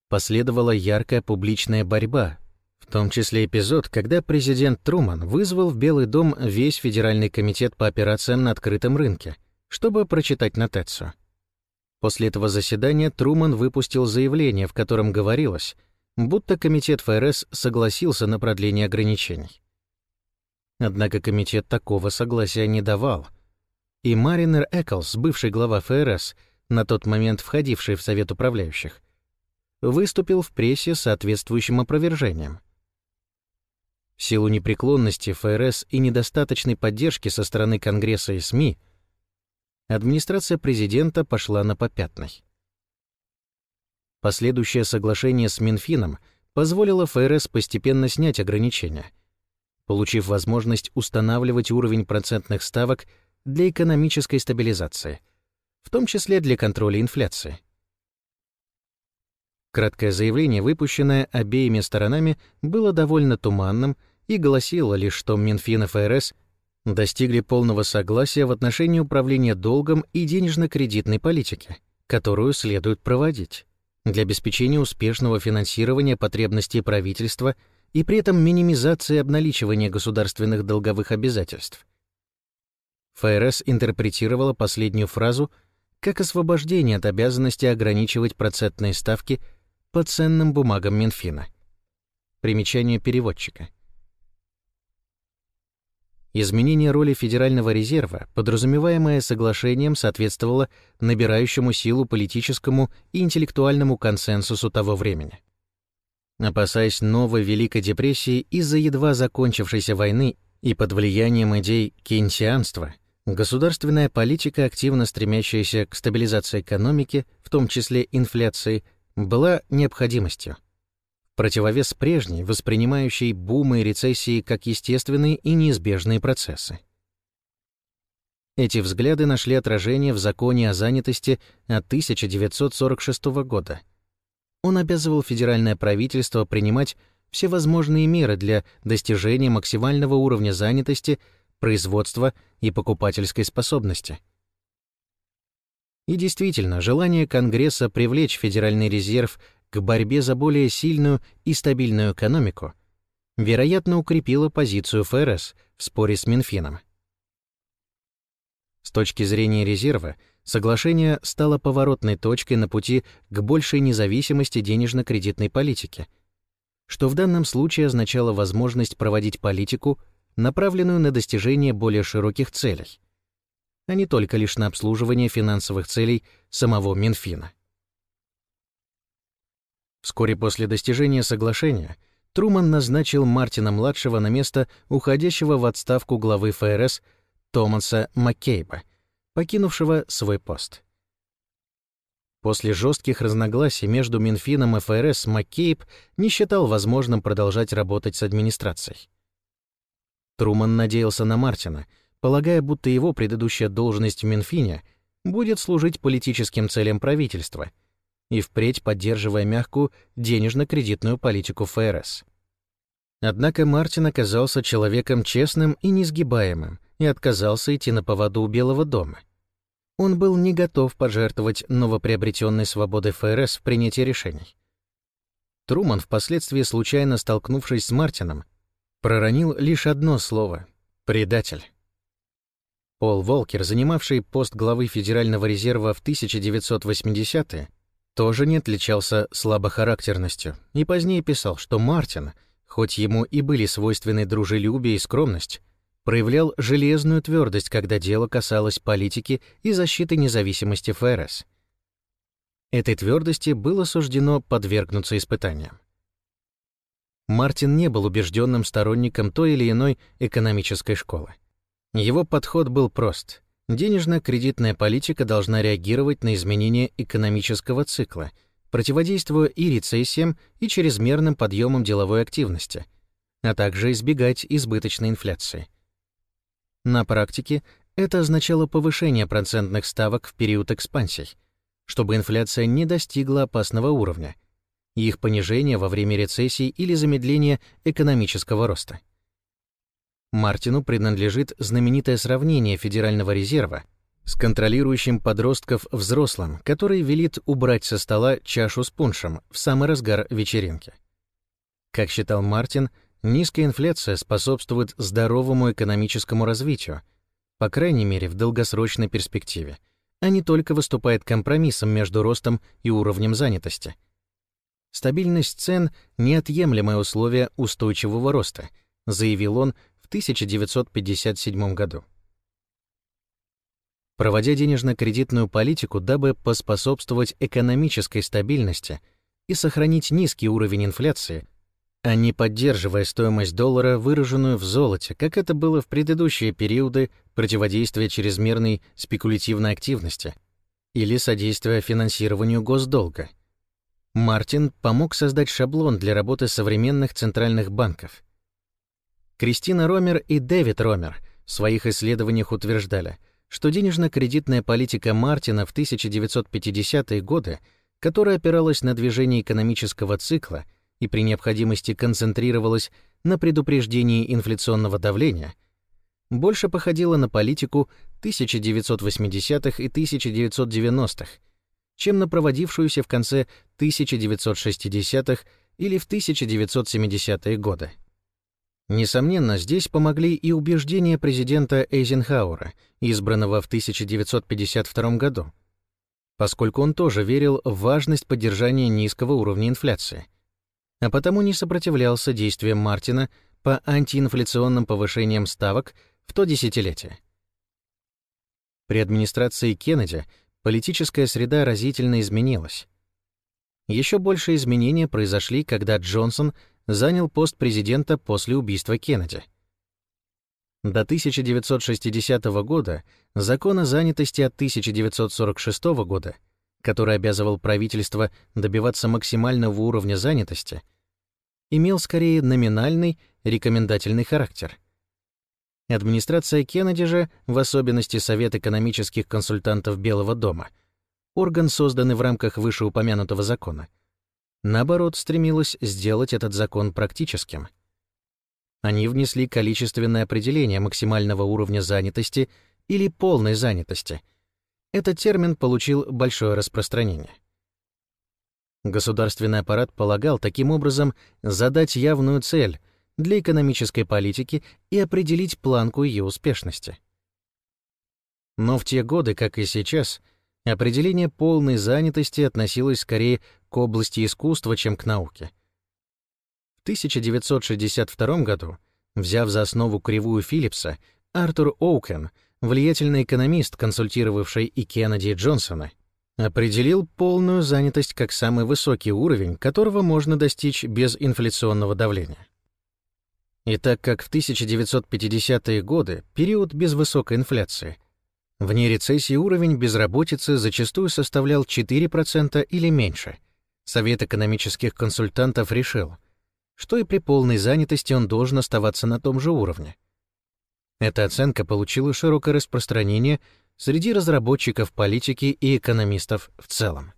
Последовала яркая публичная борьба, в том числе эпизод, когда президент Труман вызвал в Белый дом весь Федеральный комитет по операциям на открытом рынке, чтобы прочитать нотацию. После этого заседания Труман выпустил заявление, в котором говорилось, будто комитет ФРС согласился на продление ограничений. Однако комитет такого согласия не давал. И Маринер Эклс, бывший глава ФРС, на тот момент входивший в Совет управляющих, выступил в прессе с соответствующим опровержением. В силу непреклонности ФРС и недостаточной поддержки со стороны Конгресса и СМИ, администрация президента пошла на попятный. Последующее соглашение с Минфином позволило ФРС постепенно снять ограничения — получив возможность устанавливать уровень процентных ставок для экономической стабилизации, в том числе для контроля инфляции. Краткое заявление, выпущенное обеими сторонами, было довольно туманным и гласило лишь, что Минфин и ФРС достигли полного согласия в отношении управления долгом и денежно-кредитной политики, которую следует проводить для обеспечения успешного финансирования потребностей правительства и при этом минимизации обналичивания государственных долговых обязательств. ФРС интерпретировала последнюю фразу как освобождение от обязанности ограничивать процентные ставки по ценным бумагам Минфина. Примечание переводчика. Изменение роли Федерального резерва, подразумеваемое соглашением, соответствовало набирающему силу политическому и интеллектуальному консенсусу того времени. Опасаясь новой Великой депрессии из-за едва закончившейся войны и под влиянием идей кейнсианства, государственная политика, активно стремящаяся к стабилизации экономики, в том числе инфляции, была необходимостью. Противовес прежней, воспринимающей бумы и рецессии как естественные и неизбежные процессы. Эти взгляды нашли отражение в законе о занятости от 1946 года — он обязывал федеральное правительство принимать все возможные меры для достижения максимального уровня занятости, производства и покупательской способности. И действительно, желание Конгресса привлечь Федеральный резерв к борьбе за более сильную и стабильную экономику вероятно укрепило позицию ФРС в споре с Минфином. С точки зрения резерва, Соглашение стало поворотной точкой на пути к большей независимости денежно-кредитной политики, что в данном случае означало возможность проводить политику, направленную на достижение более широких целей, а не только лишь на обслуживание финансовых целей самого Минфина. Вскоре после достижения соглашения Труман назначил Мартина-младшего на место уходящего в отставку главы ФРС Томаса Маккейба — покинувшего свой пост. После жестких разногласий между Минфином и ФРС Маккейб не считал возможным продолжать работать с администрацией. Труман надеялся на Мартина, полагая, будто его предыдущая должность в Минфине будет служить политическим целям правительства и впредь поддерживая мягкую денежно-кредитную политику ФРС. Однако Мартин оказался человеком честным и несгибаемым и отказался идти на поводу у Белого дома. Он был не готов пожертвовать новоприобретенной свободой ФРС в принятии решений. Труман, впоследствии случайно столкнувшись с Мартином, проронил лишь одно слово — «предатель». Пол Волкер, занимавший пост главы Федерального резерва в 1980-е, тоже не отличался слабохарактерностью и позднее писал, что Мартин — Хоть ему и были свойственны дружелюбие и скромность, проявлял железную твердость, когда дело касалось политики и защиты независимости ФРС. Этой твердости было суждено подвергнуться испытаниям. Мартин не был убежденным сторонником той или иной экономической школы. Его подход был прост. Денежно-кредитная политика должна реагировать на изменения экономического цикла — противодействуя и рецессиям, и чрезмерным подъемам деловой активности, а также избегать избыточной инфляции. На практике это означало повышение процентных ставок в период экспансий, чтобы инфляция не достигла опасного уровня, и их понижение во время рецессий или замедления экономического роста. Мартину принадлежит знаменитое сравнение Федерального резерва — с контролирующим подростков взрослым, который велит убрать со стола чашу с пуншем в самый разгар вечеринки. Как считал Мартин, низкая инфляция способствует здоровому экономическому развитию, по крайней мере в долгосрочной перспективе, а не только выступает компромиссом между ростом и уровнем занятости. Стабильность цен — неотъемлемое условие устойчивого роста, заявил он в 1957 году. Проводя денежно-кредитную политику, дабы поспособствовать экономической стабильности и сохранить низкий уровень инфляции, а не поддерживая стоимость доллара, выраженную в золоте, как это было в предыдущие периоды противодействия чрезмерной спекулятивной активности или содействия финансированию госдолга. Мартин помог создать шаблон для работы современных центральных банков. Кристина Ромер и Дэвид Ромер в своих исследованиях утверждали, что денежно-кредитная политика Мартина в 1950-е годы, которая опиралась на движение экономического цикла и при необходимости концентрировалась на предупреждении инфляционного давления, больше походила на политику 1980-х и 1990-х, чем на проводившуюся в конце 1960-х или в 1970-е годы. Несомненно, здесь помогли и убеждения президента Эйзенхауэра, избранного в 1952 году, поскольку он тоже верил в важность поддержания низкого уровня инфляции, а потому не сопротивлялся действиям Мартина по антиинфляционным повышениям ставок в то десятилетие. При администрации Кеннеди политическая среда разительно изменилась. Еще больше изменения произошли, когда Джонсон занял пост президента после убийства Кеннеди. До 1960 года закон о занятости от 1946 года, который обязывал правительство добиваться максимального уровня занятости, имел скорее номинальный рекомендательный характер. Администрация Кеннеди же, в особенности Совет экономических консультантов Белого дома, орган, созданный в рамках вышеупомянутого закона, наоборот, стремилась сделать этот закон практическим. Они внесли количественное определение максимального уровня занятости или полной занятости. Этот термин получил большое распространение. Государственный аппарат полагал таким образом задать явную цель для экономической политики и определить планку ее успешности. Но в те годы, как и сейчас, определение полной занятости относилось скорее к области искусства, чем к науке. В 1962 году, взяв за основу кривую Филлипса, Артур Оукен, влиятельный экономист, консультировавший и Кеннеди и Джонсона, определил полную занятость как самый высокий уровень, которого можно достичь без инфляционного давления. И так как в 1950-е годы, период без высокой инфляции, вне рецессии уровень безработицы зачастую составлял 4% или меньше, Совет экономических консультантов решил, что и при полной занятости он должен оставаться на том же уровне. Эта оценка получила широкое распространение среди разработчиков политики и экономистов в целом.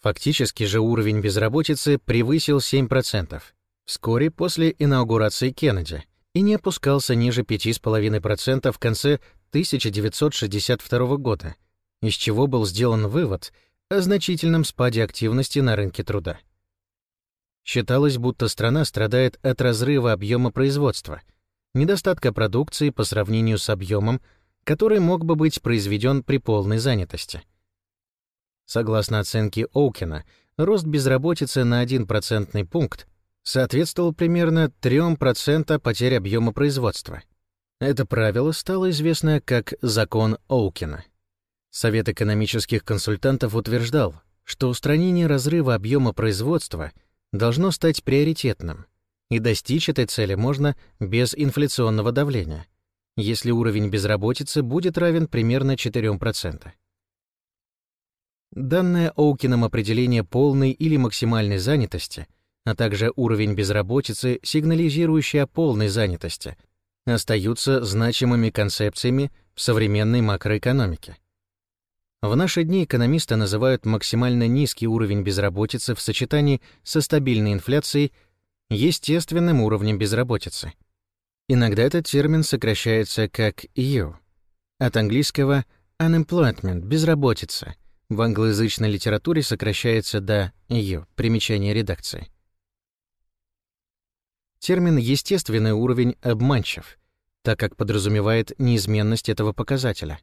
Фактически же уровень безработицы превысил 7% вскоре после инаугурации Кеннеди и не опускался ниже 5,5% в конце 1962 года, из чего был сделан вывод о значительном спаде активности на рынке труда. Считалось, будто страна страдает от разрыва объема производства, недостатка продукции по сравнению с объемом, который мог бы быть произведен при полной занятости. Согласно оценке Оукена, рост безработицы на 1 процентный пункт соответствовал примерно 3% потерь объема производства. Это правило стало известно как закон Оукена. Совет экономических консультантов утверждал, что устранение разрыва объема производства должно стать приоритетным, и достичь этой цели можно без инфляционного давления, если уровень безработицы будет равен примерно 4%. Данное Оукином определение полной или максимальной занятости, а также уровень безработицы, сигнализирующий о полной занятости, остаются значимыми концепциями в современной макроэкономике. В наши дни экономисты называют максимально низкий уровень безработицы в сочетании со стабильной инфляцией естественным уровнем безработицы. Иногда этот термин сокращается как EU, от английского unemployment — безработица — в англоязычной литературе сокращается до «ю» примечание редакции. Термин «естественный уровень» обманчив, так как подразумевает неизменность этого показателя.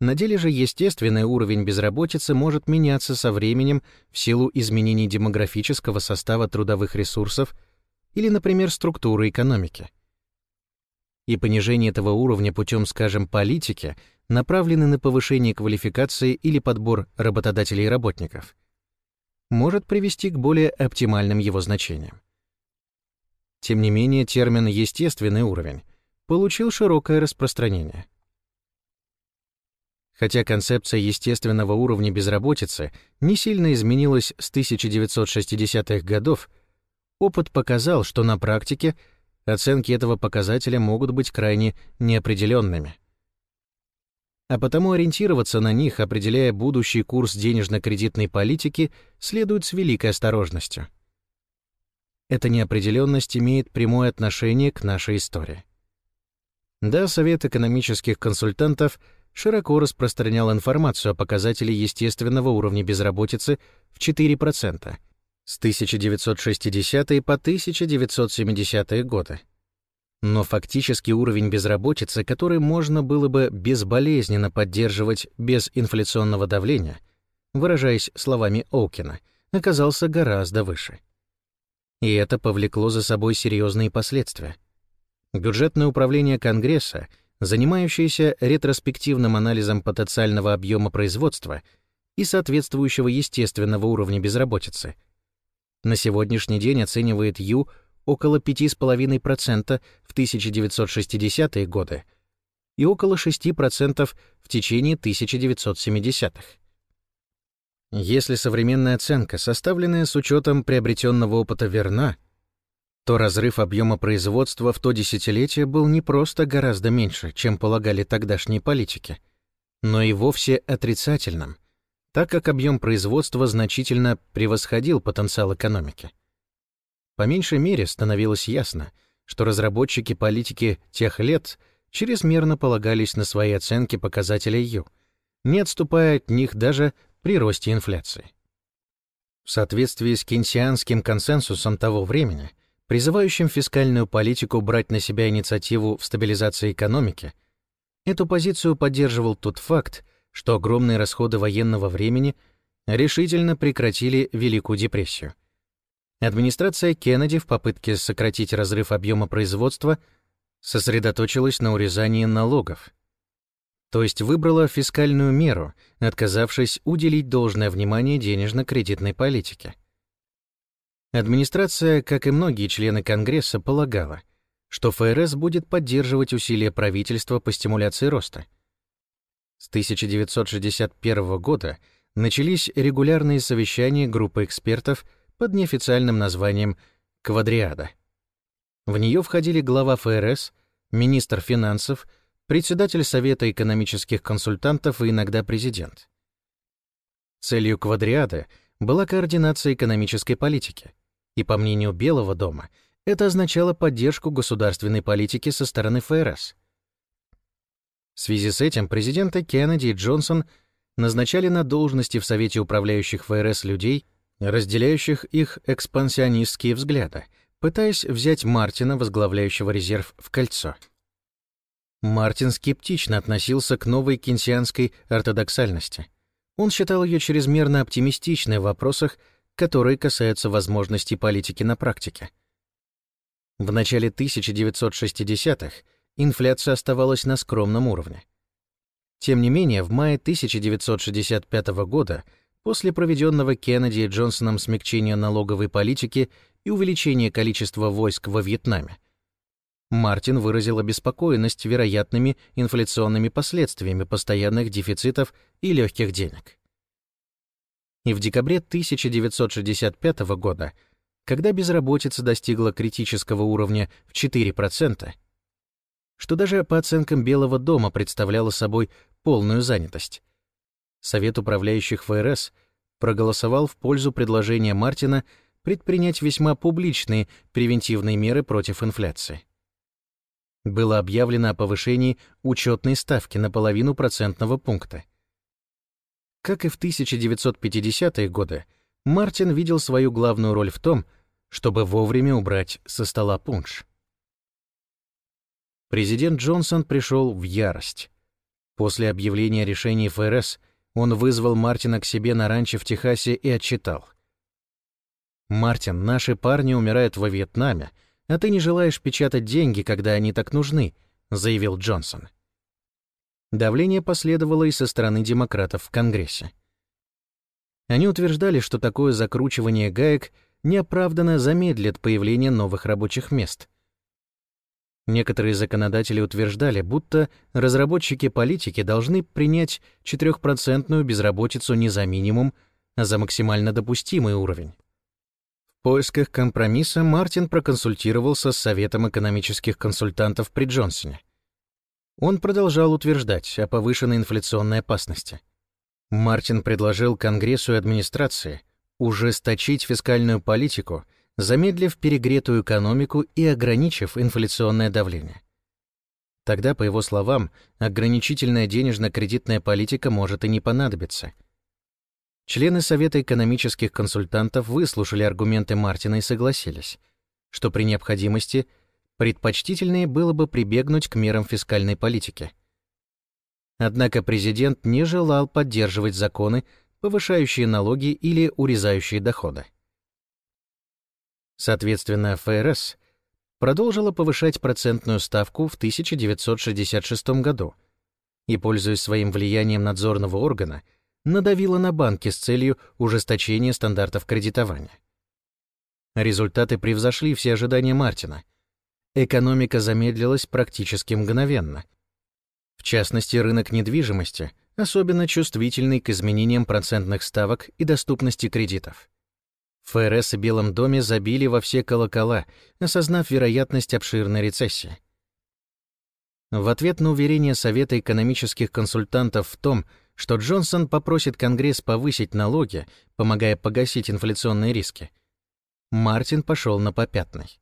На деле же естественный уровень безработицы может меняться со временем в силу изменений демографического состава трудовых ресурсов или, например, структуры экономики. И понижение этого уровня путем, скажем, политики направлены на повышение квалификации или подбор работодателей и работников, может привести к более оптимальным его значениям. Тем не менее, термин «естественный уровень» получил широкое распространение. Хотя концепция естественного уровня безработицы не сильно изменилась с 1960-х годов, опыт показал, что на практике оценки этого показателя могут быть крайне неопределенными а потому ориентироваться на них, определяя будущий курс денежно-кредитной политики, следует с великой осторожностью. Эта неопределенность имеет прямое отношение к нашей истории. Да, Совет экономических консультантов широко распространял информацию о показателе естественного уровня безработицы в 4% с 1960 по 1970 годы. Но фактический уровень безработицы, который можно было бы безболезненно поддерживать без инфляционного давления, выражаясь словами Оукина, оказался гораздо выше. И это повлекло за собой серьезные последствия. Бюджетное управление Конгресса, занимающееся ретроспективным анализом потенциального объема производства и соответствующего естественного уровня безработицы, на сегодняшний день оценивает Ю около 5,5% в 1960-е годы и около 6% в течение 1970-х. Если современная оценка, составленная с учетом приобретенного опыта, верна, то разрыв объема производства в то десятилетие был не просто гораздо меньше, чем полагали тогдашние политики, но и вовсе отрицательным, так как объем производства значительно превосходил потенциал экономики. По меньшей мере становилось ясно, что разработчики политики тех лет чрезмерно полагались на свои оценки показателей Ю, не отступая от них даже при росте инфляции. В соответствии с кенсианским консенсусом того времени, призывающим фискальную политику брать на себя инициативу в стабилизации экономики, эту позицию поддерживал тот факт, что огромные расходы военного времени решительно прекратили Великую депрессию, Администрация Кеннеди в попытке сократить разрыв объема производства сосредоточилась на урезании налогов, то есть выбрала фискальную меру, отказавшись уделить должное внимание денежно-кредитной политике. Администрация, как и многие члены Конгресса, полагала, что ФРС будет поддерживать усилия правительства по стимуляции роста. С 1961 года начались регулярные совещания группы экспертов – под неофициальным названием «Квадриада». В нее входили глава ФРС, министр финансов, председатель Совета экономических консультантов и иногда президент. Целью квадриады была координация экономической политики, и, по мнению Белого дома, это означало поддержку государственной политики со стороны ФРС. В связи с этим президенты Кеннеди и Джонсон назначали на должности в Совете управляющих ФРС людей, разделяющих их экспансионистские взгляды, пытаясь взять Мартина, возглавляющего резерв, в кольцо. Мартин скептично относился к новой кенсианской ортодоксальности. Он считал ее чрезмерно оптимистичной в вопросах, которые касаются возможностей политики на практике. В начале 1960-х инфляция оставалась на скромном уровне. Тем не менее, в мае 1965 года, после проведенного Кеннеди и Джонсоном смягчения налоговой политики и увеличения количества войск во Вьетнаме, Мартин выразил обеспокоенность вероятными инфляционными последствиями постоянных дефицитов и легких денег. И в декабре 1965 года, когда безработица достигла критического уровня в 4%, что даже по оценкам Белого дома представляло собой полную занятость, Совет управляющих ФРС проголосовал в пользу предложения Мартина предпринять весьма публичные превентивные меры против инфляции. Было объявлено о повышении учетной ставки на половину процентного пункта. Как и в 1950-е годы, Мартин видел свою главную роль в том, чтобы вовремя убрать со стола пунш. Президент Джонсон пришел в ярость. После объявления решений ФРС он вызвал Мартина к себе на ранчо в Техасе и отчитал. «Мартин, наши парни умирают во Вьетнаме, а ты не желаешь печатать деньги, когда они так нужны», — заявил Джонсон. Давление последовало и со стороны демократов в Конгрессе. Они утверждали, что такое закручивание гаек неоправданно замедлит появление новых рабочих мест — Некоторые законодатели утверждали, будто разработчики политики должны принять 4% безработицу не за минимум, а за максимально допустимый уровень. В поисках компромисса Мартин проконсультировался с Советом экономических консультантов при Джонсоне. Он продолжал утверждать о повышенной инфляционной опасности. Мартин предложил Конгрессу и администрации ужесточить фискальную политику — замедлив перегретую экономику и ограничив инфляционное давление. Тогда, по его словам, ограничительная денежно-кредитная политика может и не понадобиться. Члены Совета экономических консультантов выслушали аргументы Мартина и согласились, что при необходимости предпочтительнее было бы прибегнуть к мерам фискальной политики. Однако президент не желал поддерживать законы, повышающие налоги или урезающие доходы. Соответственно, ФРС продолжила повышать процентную ставку в 1966 году и, пользуясь своим влиянием надзорного органа, надавила на банки с целью ужесточения стандартов кредитования. Результаты превзошли все ожидания Мартина. Экономика замедлилась практически мгновенно. В частности, рынок недвижимости особенно чувствительный к изменениям процентных ставок и доступности кредитов. ФРС и Белом доме забили во все колокола, осознав вероятность обширной рецессии. В ответ на уверение Совета экономических консультантов в том, что Джонсон попросит Конгресс повысить налоги, помогая погасить инфляционные риски, Мартин пошел на попятный.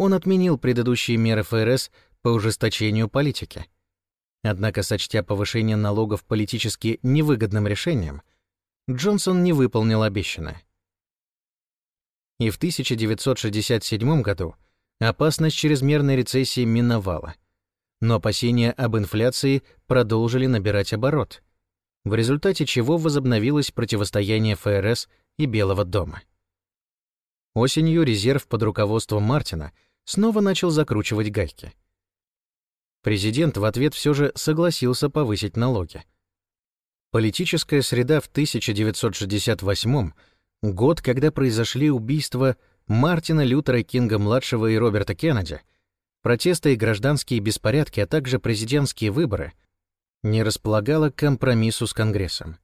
Он отменил предыдущие меры ФРС по ужесточению политики. Однако, сочтя повышение налогов политически невыгодным решением, Джонсон не выполнил обещанное и в 1967 году опасность чрезмерной рецессии миновала, но опасения об инфляции продолжили набирать оборот, в результате чего возобновилось противостояние ФРС и Белого дома. Осенью резерв под руководством Мартина снова начал закручивать гайки. Президент в ответ все же согласился повысить налоги. Политическая среда в 1968 Год, когда произошли убийства Мартина Лютера Кинга-младшего и Роберта Кеннеди, протесты и гражданские беспорядки, а также президентские выборы, не располагало к компромиссу с Конгрессом.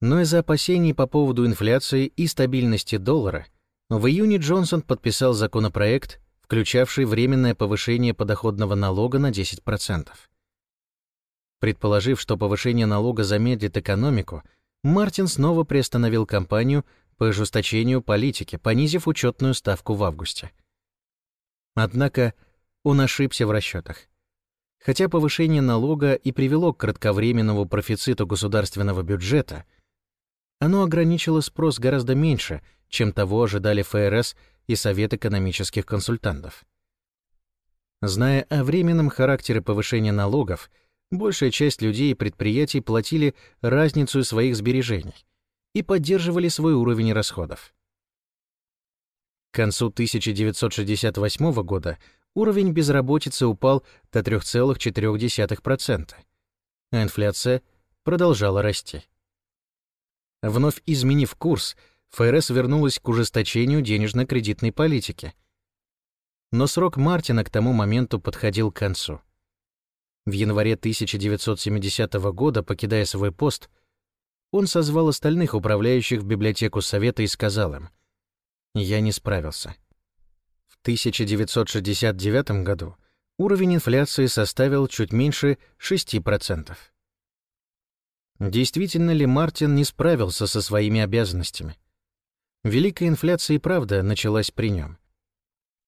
Но из-за опасений по поводу инфляции и стабильности доллара в июне Джонсон подписал законопроект, включавший временное повышение подоходного налога на 10%. Предположив, что повышение налога замедлит экономику, Мартин снова приостановил кампанию по ожесточению политики, понизив учетную ставку в августе. Однако он ошибся в расчетах. Хотя повышение налога и привело к кратковременному профициту государственного бюджета, оно ограничило спрос гораздо меньше, чем того ожидали ФРС и Совет экономических консультантов. Зная о временном характере повышения налогов, большая часть людей и предприятий платили разницу своих сбережений и поддерживали свой уровень расходов. К концу 1968 года уровень безработицы упал до 3,4%, а инфляция продолжала расти. Вновь изменив курс, ФРС вернулась к ужесточению денежно-кредитной политики. Но срок Мартина к тому моменту подходил к концу. В январе 1970 года, покидая свой пост, он созвал остальных управляющих в библиотеку Совета и сказал им, «Я не справился». В 1969 году уровень инфляции составил чуть меньше 6%. Действительно ли Мартин не справился со своими обязанностями? Великая инфляция и правда началась при нем.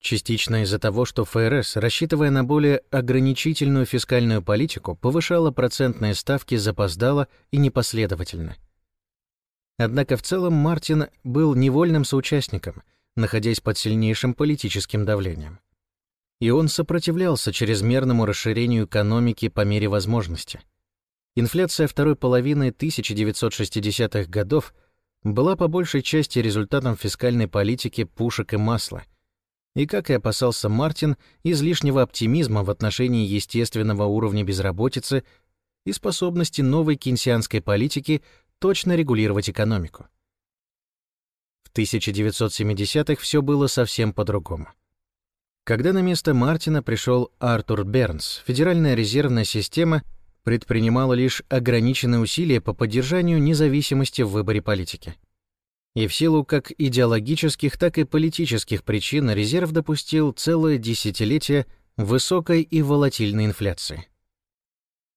Частично из-за того, что ФРС, рассчитывая на более ограничительную фискальную политику, повышала процентные ставки запоздало и непоследовательно. Однако в целом Мартин был невольным соучастником, находясь под сильнейшим политическим давлением. И он сопротивлялся чрезмерному расширению экономики по мере возможности. Инфляция второй половины 1960-х годов была по большей части результатом фискальной политики пушек и масла — и, как и опасался Мартин, излишнего оптимизма в отношении естественного уровня безработицы и способности новой кейнсианской политики точно регулировать экономику. В 1970-х все было совсем по-другому. Когда на место Мартина пришел Артур Бернс, Федеральная резервная система предпринимала лишь ограниченные усилия по поддержанию независимости в выборе политики. И в силу как идеологических, так и политических причин резерв допустил целое десятилетие высокой и волатильной инфляции.